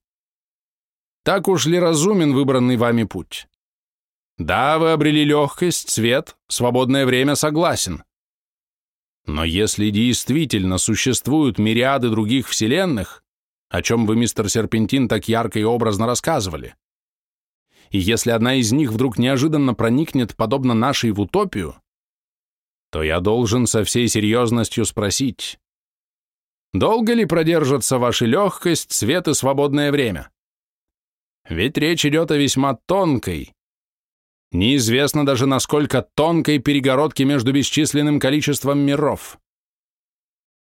Speaker 1: Так уж ли разумен выбранный вами путь? Да, вы обрели легкость, цвет, свободное время, согласен. Но если действительно существуют мириады других вселенных, о чем вы, мистер Серпентин, так ярко и образно рассказывали, и если одна из них вдруг неожиданно проникнет, подобно нашей, в утопию, то я должен со всей серьезностью спросить, долго ли продержатся ваша легкость, свет и свободное время? Ведь речь идет о весьма тонкой, неизвестно даже насколько тонкой перегородке между бесчисленным количеством миров.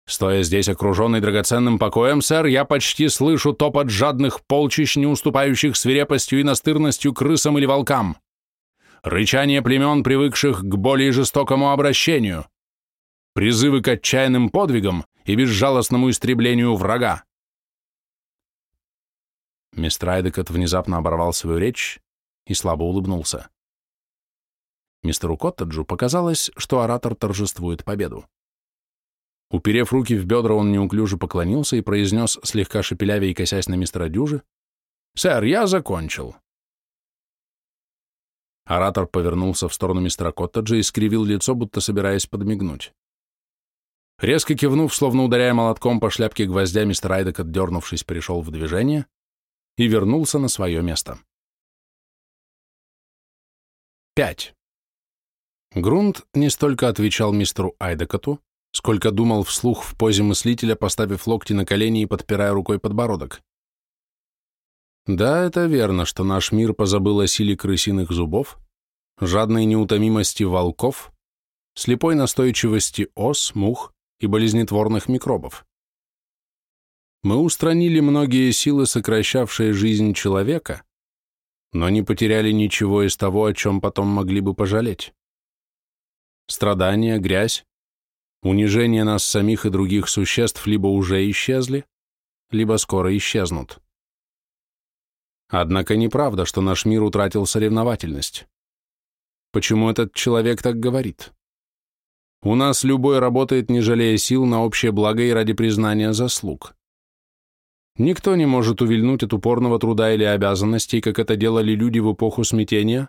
Speaker 1: Стоя здесь, окруженный драгоценным покоем, сэр, я почти слышу топот жадных полчищ, не уступающих свирепостью и настырностью крысам или волкам. Рычание племен, привыкших к более жестокому обращению. Призывы к отчаянным подвигам и безжалостному истреблению врага. Мистер Айдекот внезапно оборвал свою речь и слабо улыбнулся. Мистеру Коттеджу показалось, что оратор торжествует победу. Уперев руки в бедра, он неуклюже поклонился и произнес, слегка шепелявя и косясь на мистера Дюжи, «Сэр, я закончил». Оратор повернулся в сторону мистера Коттеджа и скривил лицо, будто собираясь подмигнуть. Резко кивнув, словно ударяя молотком по шляпке гвоздя, мистер Айдек, отдернувшись, пришел в движение и вернулся на свое место. 5. Грунт не столько отвечал мистеру Айдекоту, сколько думал вслух в позе мыслителя, поставив локти на колени и подпирая рукой подбородок. Да, это верно, что наш мир позабыл о силе крысиных зубов, жадной неутомимости волков, слепой настойчивости ос, мух и болезнетворных микробов. Мы устранили многие силы, сокращавшие жизнь человека, но не потеряли ничего из того, о чем потом могли бы пожалеть. Страдания, грязь, Унижение нас самих и других существ либо уже исчезли, либо скоро исчезнут. Однако неправда, что наш мир утратил соревновательность. Почему этот человек так говорит? У нас любой работает, не жалея сил, на общее благо и ради признания заслуг. Никто не может увильнуть от упорного труда или обязанностей, как это делали люди в эпоху смятения,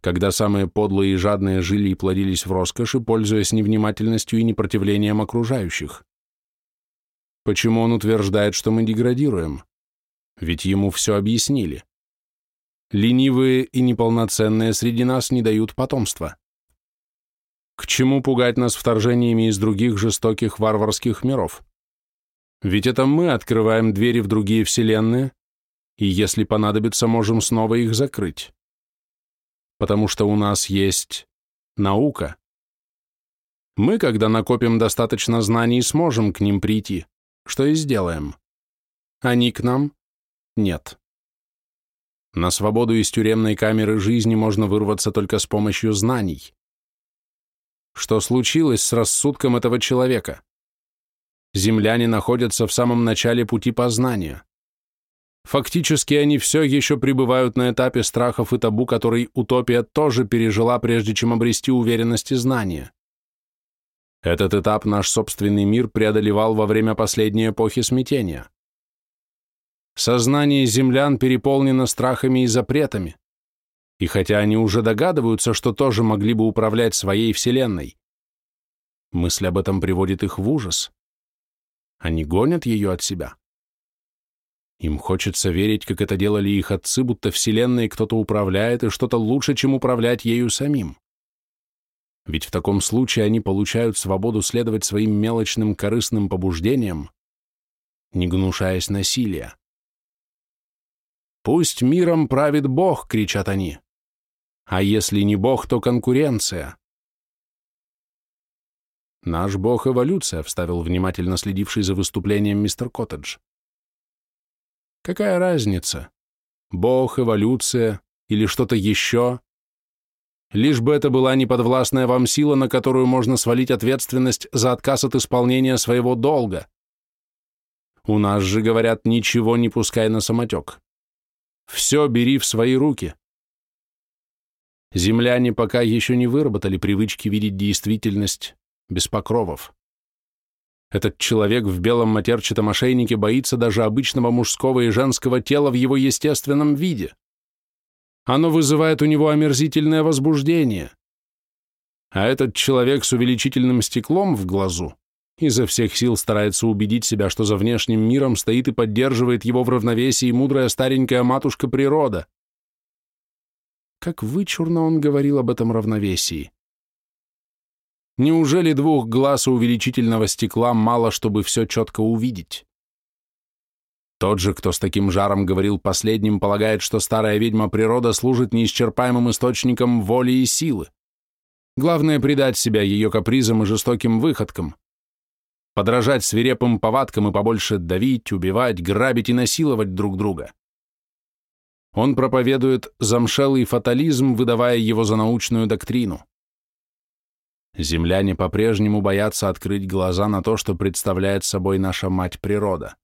Speaker 1: когда самые подлые и жадные жили и плодились в роскоши, пользуясь невнимательностью и непротивлением окружающих. Почему он утверждает, что мы деградируем? Ведь ему все объяснили. Ленивые и неполноценные среди нас не дают потомства. К чему пугать нас вторжениями из других жестоких варварских миров? Ведь это мы открываем двери в другие вселенные, и если понадобится, можем снова их закрыть потому что у нас есть наука. Мы, когда накопим достаточно знаний, сможем к ним прийти, что и сделаем. Они к нам? Нет. На свободу из тюремной камеры жизни можно вырваться только с помощью знаний. Что случилось с рассудком этого человека? Земляне находятся в самом начале пути познания. Фактически они все еще пребывают на этапе страхов и табу, который утопия тоже пережила, прежде чем обрести уверенность и знания. Этот этап наш собственный мир преодолевал во время последней эпохи смятения. Сознание землян переполнено страхами и запретами. И хотя они уже догадываются, что тоже могли бы управлять своей Вселенной, мысль об этом приводит их в ужас. Они гонят ее от себя. Им хочется верить, как это делали их отцы, будто Вселенной кто-то управляет и что-то лучше, чем управлять ею самим. Ведь в таком случае они получают свободу следовать своим мелочным корыстным побуждениям, не гнушаясь насилия. «Пусть миром правит Бог!» — кричат они. А если не Бог, то конкуренция. Наш Бог — эволюция, — вставил внимательно следивший за выступлением мистер Коттедж. Какая разница? Бог, эволюция или что-то еще? Лишь бы это была неподвластная вам сила, на которую можно свалить ответственность за отказ от исполнения своего долга. У нас же, говорят, ничего не пускай на самотек. Все бери в свои руки. Земляне пока еще не выработали привычки видеть действительность без покровов. Этот человек в белом матерчатом ошейнике боится даже обычного мужского и женского тела в его естественном виде. Оно вызывает у него омерзительное возбуждение. А этот человек с увеличительным стеклом в глазу изо всех сил старается убедить себя, что за внешним миром стоит и поддерживает его в равновесии мудрая старенькая матушка природа. Как вычурно он говорил об этом равновесии. Неужели двух глаз увеличительного стекла мало, чтобы все четко увидеть? Тот же, кто с таким жаром говорил последним, полагает, что старая ведьма природа служит неисчерпаемым источником воли и силы. Главное — предать себя ее капризам и жестоким выходкам, подражать свирепым повадкам и побольше давить, убивать, грабить и насиловать друг друга. Он проповедует замшелый фатализм, выдавая его за научную доктрину. Земляне по-прежнему боятся открыть глаза на то, что представляет собой наша мать природа.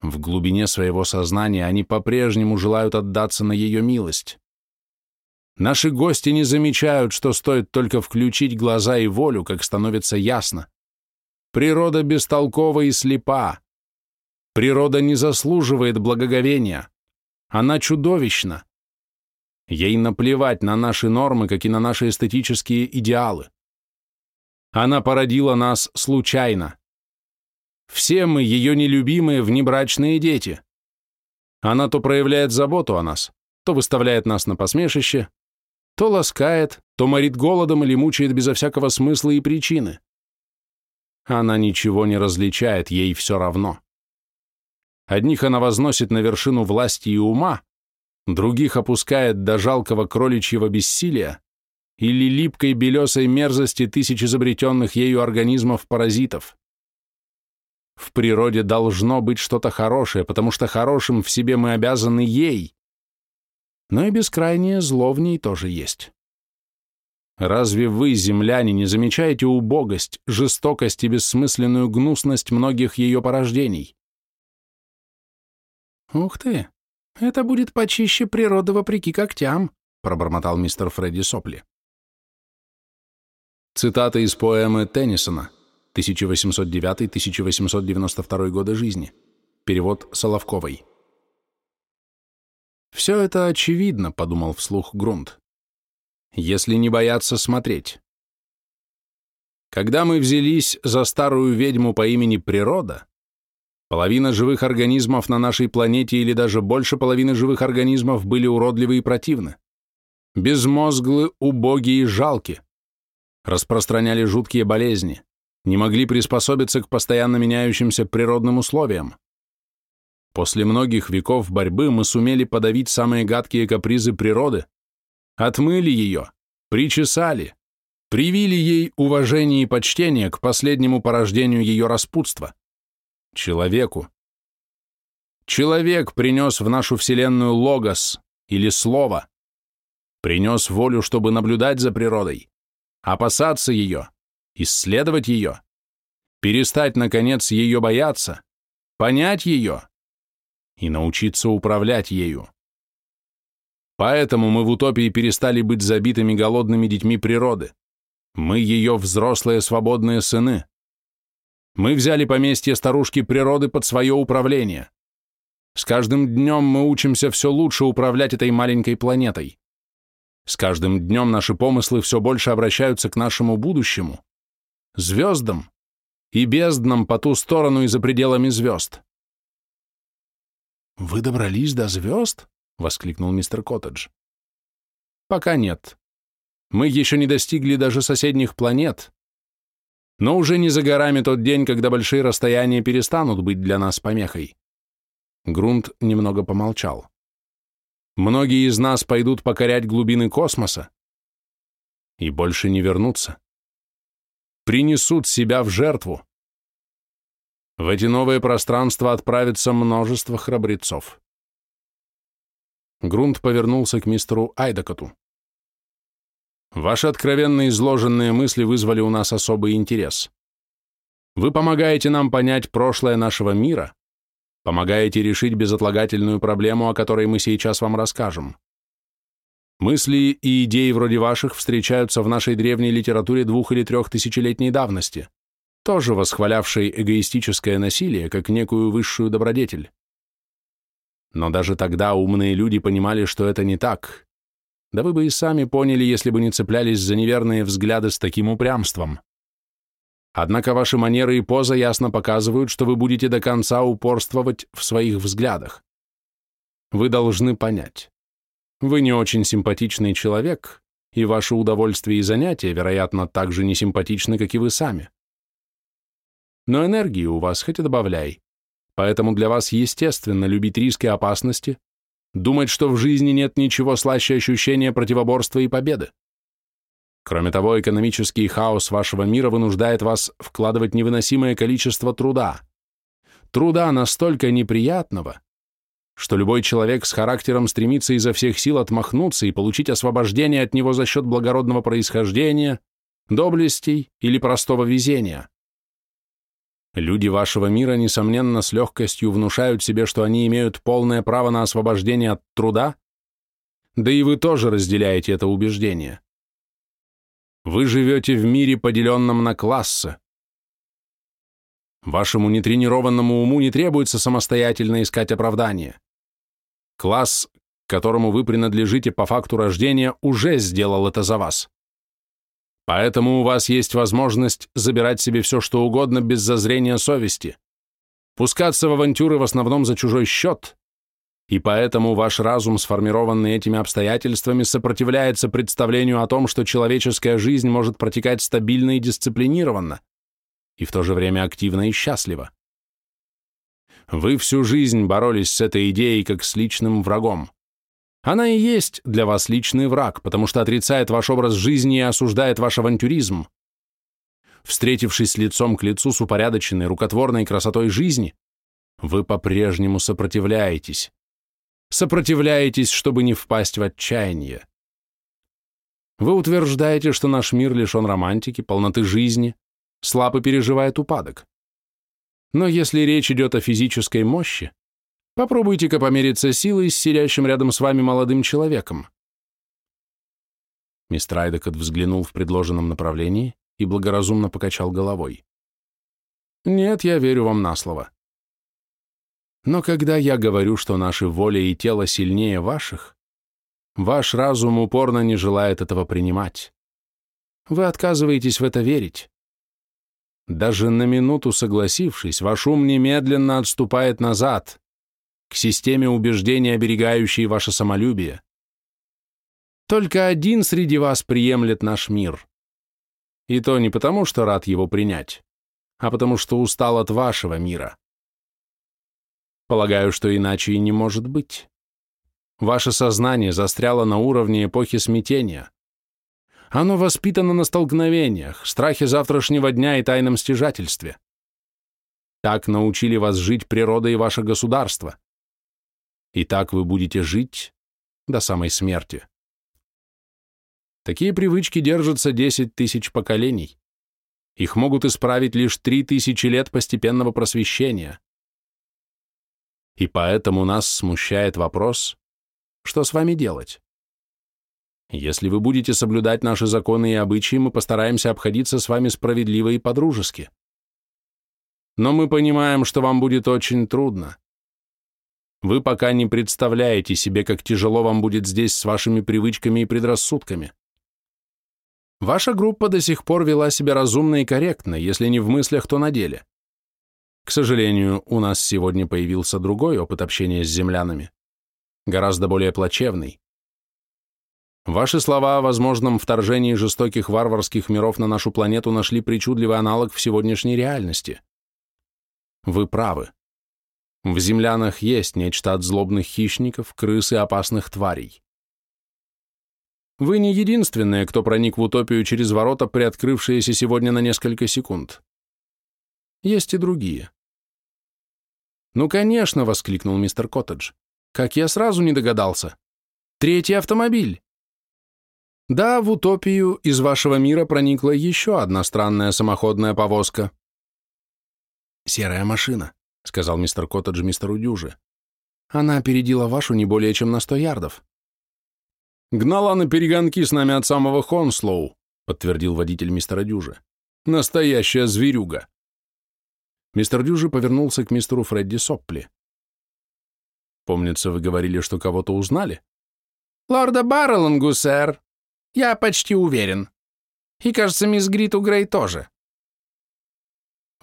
Speaker 1: В глубине своего сознания они по-прежнему желают отдаться на ее милость. Наши гости не замечают, что стоит только включить глаза и волю, как становится ясно. Природа бестолкова и слепа. Природа не заслуживает благоговения. Она чудовищна. Ей наплевать на наши нормы, как и на наши эстетические идеалы. Она породила нас случайно. Все мы ее нелюбимые внебрачные дети. Она то проявляет заботу о нас, то выставляет нас на посмешище, то ласкает, то морит голодом или мучает безо всякого смысла и причины. Она ничего не различает, ей все равно. Одних она возносит на вершину власти и ума, других опускает до жалкого кроличьего бессилия или липкой белесой мерзости тысяч изобретенных ею организмов-паразитов. В природе должно быть что-то хорошее, потому что хорошим в себе мы обязаны ей. Но и бескрайнее зло в ней тоже есть. Разве вы, земляне, не замечаете убогость, жестокость и бессмысленную гнусность многих ее порождений? «Ух ты! Это будет почище природы вопреки когтям», пробормотал мистер Фредди Сопли. Цитата из поэмы Теннисона 1809-1892 годы жизни. Перевод Соловковой. «Все это очевидно», — подумал вслух Грунт, «если не бояться смотреть». Когда мы взялись за старую ведьму по имени Природа, Половина живых организмов на нашей планете или даже больше половины живых организмов были уродливы и противны. Безмозглы, убогие и жалки. Распространяли жуткие болезни. Не могли приспособиться к постоянно меняющимся природным условиям. После многих веков борьбы мы сумели подавить самые гадкие капризы природы, отмыли ее, причесали, привили ей уважение и почтение к последнему порождению ее распутства человеку. Человек принес в нашу вселенную логос или слово, принес волю, чтобы наблюдать за природой, опасаться ее, исследовать ее, перестать, наконец, ее бояться, понять ее и научиться управлять ею. Поэтому мы в утопии перестали быть забитыми голодными детьми природы. Мы ее взрослые свободные сыны. Мы взяли поместье старушки природы под свое управление. С каждым днем мы учимся все лучше управлять этой маленькой планетой. С каждым днем наши помыслы все больше обращаются к нашему будущему, звездам и безднам по ту сторону и за пределами звезд.
Speaker 2: «Вы добрались до звезд?» — воскликнул мистер Коттедж.
Speaker 1: «Пока нет. Мы еще не достигли даже соседних планет. Но уже не за горами тот день, когда большие расстояния перестанут быть для нас помехой». Грунт немного помолчал. «Многие из нас пойдут покорять глубины космоса и больше не вернутся. Принесут себя в жертву. В эти новые пространства отправится множество храбрецов. Грунт повернулся к мистеру Айдакоту. Ваши откровенно изложенные мысли вызвали у нас особый интерес. Вы помогаете нам понять прошлое нашего мира, помогаете решить безотлагательную проблему, о которой мы сейчас вам расскажем. Мысли и идеи вроде ваших встречаются в нашей древней литературе двух- или трехтысячелетней давности тоже восхвалявший эгоистическое насилие как некую высшую добродетель. Но даже тогда умные люди понимали, что это не так. Да вы бы и сами поняли, если бы не цеплялись за неверные взгляды с таким упрямством. Однако ваши манеры и поза ясно показывают, что вы будете до конца упорствовать в своих взглядах. Вы должны понять. Вы не очень симпатичный человек, и ваше удовольствие и занятия, вероятно, так же несимпатичны, как и вы сами. Но энергии у вас хоть и добавляй. Поэтому для вас естественно любить риски и опасности, думать, что в жизни нет ничего слаще ощущения противоборства и победы. Кроме того, экономический хаос вашего мира вынуждает вас вкладывать невыносимое количество труда. Труда настолько неприятного, что любой человек с характером стремится изо всех сил отмахнуться и получить освобождение от него за счет благородного происхождения, доблестей или простого везения. Люди вашего мира, несомненно, с легкостью внушают себе, что они имеют полное право на освобождение от труда, да и вы тоже разделяете это убеждение. Вы живете в мире, поделенном на классы. Вашему нетренированному уму не требуется самостоятельно искать оправдание. Класс, к которому вы принадлежите по факту рождения, уже сделал это за вас. Поэтому у вас есть возможность забирать себе все, что угодно без зазрения совести, пускаться в авантюры в основном за чужой счет, и поэтому ваш разум, сформированный этими обстоятельствами, сопротивляется представлению о том, что человеческая жизнь может протекать стабильно и дисциплинированно, и в то же время активно и счастливо. Вы всю жизнь боролись с этой идеей как с личным врагом. Она и есть для вас личный враг, потому что отрицает ваш образ жизни и осуждает ваш авантюризм. Встретившись лицом к лицу с упорядоченной, рукотворной красотой жизни, вы по-прежнему сопротивляетесь. Сопротивляетесь, чтобы не впасть в отчаяние. Вы утверждаете, что наш мир лишен романтики, полноты жизни, слабо переживает упадок. Но если речь идет о физической мощи, Попробуйте-ка помериться силой с сидящим рядом с вами молодым человеком. Мистер Айдекот взглянул в предложенном направлении и благоразумно покачал головой. «Нет, я верю вам на слово. Но когда я говорю, что наши воля и тело сильнее ваших, ваш разум упорно не желает этого принимать. Вы отказываетесь в это верить. Даже на минуту согласившись, ваш ум немедленно отступает назад к системе убеждений, оберегающей ваше самолюбие. Только один среди вас приемлет наш мир. И то не потому, что рад его принять, а потому что устал от вашего мира. Полагаю, что иначе и не может быть. Ваше сознание застряло на уровне эпохи смятения. Оно воспитано на столкновениях, страхе завтрашнего дня и тайном стяжательстве. Так научили вас жить природа и ваше государство. И так вы будете жить до самой смерти. Такие привычки держатся 10 тысяч поколений. Их могут исправить лишь 3 тысячи лет постепенного просвещения. И поэтому нас смущает вопрос, что с вами делать? Если вы будете соблюдать наши законы и обычаи, мы постараемся обходиться с вами справедливо и подружески. Но мы понимаем, что вам будет очень трудно. Вы пока не представляете себе, как тяжело вам будет здесь с вашими привычками и предрассудками. Ваша группа до сих пор вела себя разумно и корректно, если не в мыслях, то на деле. К сожалению, у нас сегодня появился другой опыт общения с землянами, гораздо более плачевный. Ваши слова о возможном вторжении жестоких варварских миров на нашу планету нашли причудливый аналог в сегодняшней реальности. Вы правы. В землянах есть нечто от злобных хищников, крыс и опасных тварей. Вы не единственные, кто проник в утопию через ворота, приоткрывшиеся сегодня на несколько секунд. Есть и другие. «Ну, конечно!» — воскликнул мистер Коттедж. «Как я сразу не догадался! Третий автомобиль!» Да, в утопию из вашего мира проникла еще одна странная самоходная повозка. «Серая машина», — сказал мистер Коттедж мистеру Дюже. «Она опередила вашу не более чем на сто ярдов». «Гнала на перегонки с нами от самого Хонслоу», — подтвердил водитель мистера Дюжа. «Настоящая зверюга». Мистер Дюжи повернулся к мистеру Фредди Соппли. «Помнится, вы говорили, что кого-то узнали?» «Лорда Баррелангу, сэр. Я почти уверен. И, кажется, мисс Гриту Грей тоже».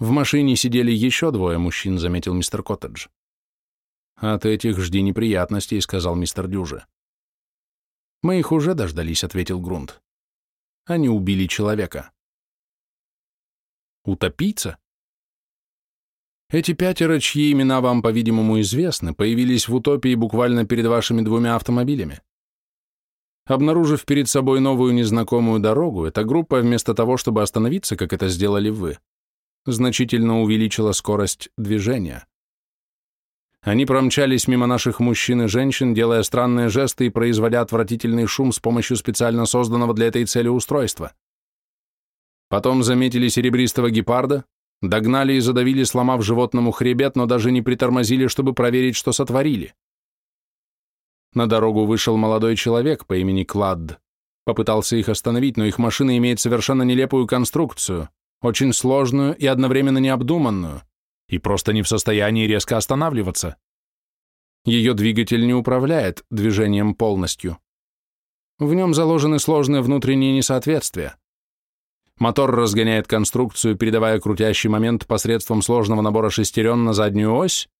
Speaker 1: В машине сидели еще двое мужчин, заметил мистер Коттедж. «От этих жди неприятностей», — сказал мистер Дюжа. «Мы их уже дождались», — ответил Грунт. «Они убили человека». «Утопийца?» Эти пятеро, чьи имена вам, по-видимому, известны, появились в утопии буквально перед вашими двумя автомобилями. Обнаружив перед собой новую незнакомую дорогу, эта группа, вместо того, чтобы остановиться, как это сделали вы, значительно увеличила скорость движения. Они промчались мимо наших мужчин и женщин, делая странные жесты и производя отвратительный шум с помощью специально созданного для этой цели устройства. Потом заметили серебристого гепарда, догнали и задавили, сломав животному хребет, но даже не притормозили, чтобы проверить, что сотворили. На дорогу вышел молодой человек по имени Кладд. Попытался их остановить, но их машина имеет совершенно нелепую конструкцию – очень сложную и одновременно необдуманную, и просто не в состоянии резко останавливаться. Ее двигатель не управляет движением полностью. В нем заложены сложные внутренние несоответствия. Мотор разгоняет конструкцию, передавая крутящий момент посредством сложного набора шестерен на заднюю ось,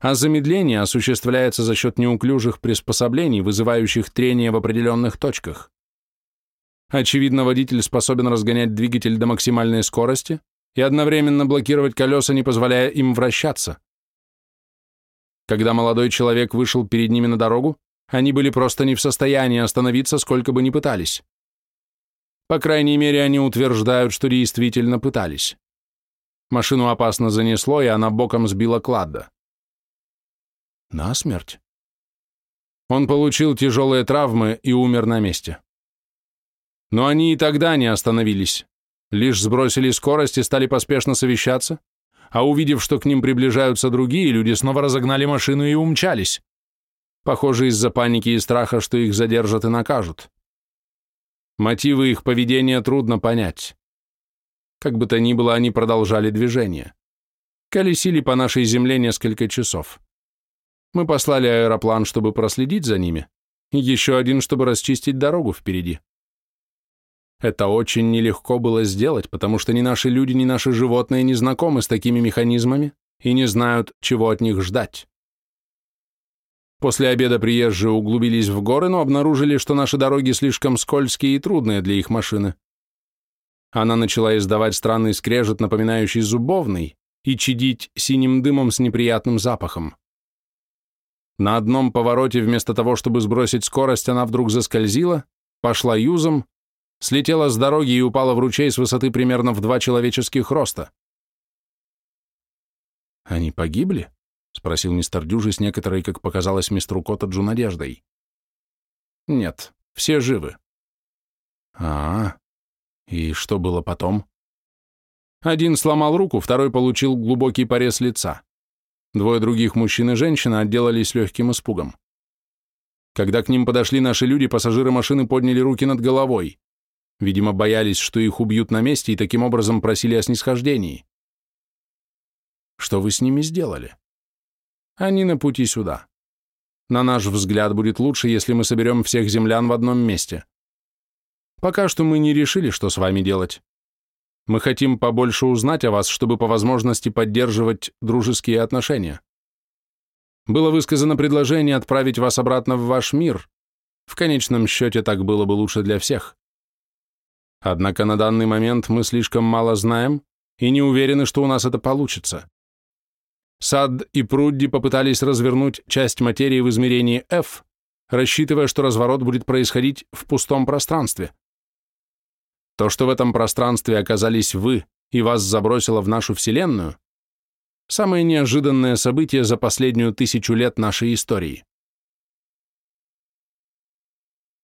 Speaker 1: а замедление осуществляется за счет неуклюжих приспособлений, вызывающих трение в определенных точках. Очевидно, водитель способен разгонять двигатель до максимальной скорости и одновременно блокировать колеса, не позволяя им вращаться. Когда молодой человек вышел перед ними на дорогу, они были просто не в состоянии остановиться, сколько бы ни пытались. По крайней мере, они утверждают, что действительно пытались. Машину опасно занесло, и она боком сбила Кладда. Насмерть. Он получил тяжелые травмы и умер на месте. Но они и тогда не остановились, лишь сбросили скорость и стали поспешно совещаться, а увидев, что к ним приближаются другие, люди снова разогнали машину и умчались. Похоже, из-за паники и страха, что их задержат и накажут. Мотивы их поведения трудно понять. Как бы то ни было, они продолжали движение. Колесили по нашей земле несколько часов. Мы послали аэроплан, чтобы проследить за ними, и еще один, чтобы расчистить дорогу впереди. Это очень нелегко было сделать, потому что ни наши люди, ни наши животные не знакомы с такими механизмами и не знают, чего от них ждать. После обеда приезжие углубились в горы, но обнаружили, что наши дороги слишком скользкие и трудные для их машины. Она начала издавать странный скрежет, напоминающий зубовный, и чадить синим дымом с неприятным запахом. На одном повороте вместо того, чтобы сбросить скорость, она вдруг заскользила, пошла юзом слетела с дороги и упала в ручей с высоты примерно в два человеческих роста. «Они погибли?» — спросил мистер Дюжи с некоторой, как показалось мистеру Коттеджу, надеждой. «Нет, все живы». «А, -а и что было потом?» Один сломал руку, второй получил глубокий порез лица. Двое других мужчин и женщина отделались легким испугом. Когда к ним подошли наши люди, пассажиры машины подняли руки над головой. Видимо, боялись, что их убьют на месте, и таким образом просили о снисхождении. Что вы с ними сделали? Они на пути сюда. на наш взгляд, будет лучше, если мы соберем всех землян в одном месте. Пока что мы не решили, что с вами делать. Мы хотим побольше узнать о вас, чтобы по возможности поддерживать дружеские отношения. Было высказано предложение отправить вас обратно в ваш мир. В конечном счете так было бы лучше для всех. Однако на данный момент мы слишком мало знаем и не уверены, что у нас это получится. Сад и Прудди попытались развернуть часть материи в измерении F, рассчитывая, что разворот будет происходить в пустом пространстве. То, что в этом пространстве оказались вы и вас забросило в нашу Вселенную, самое неожиданное событие за последнюю тысячу лет нашей истории.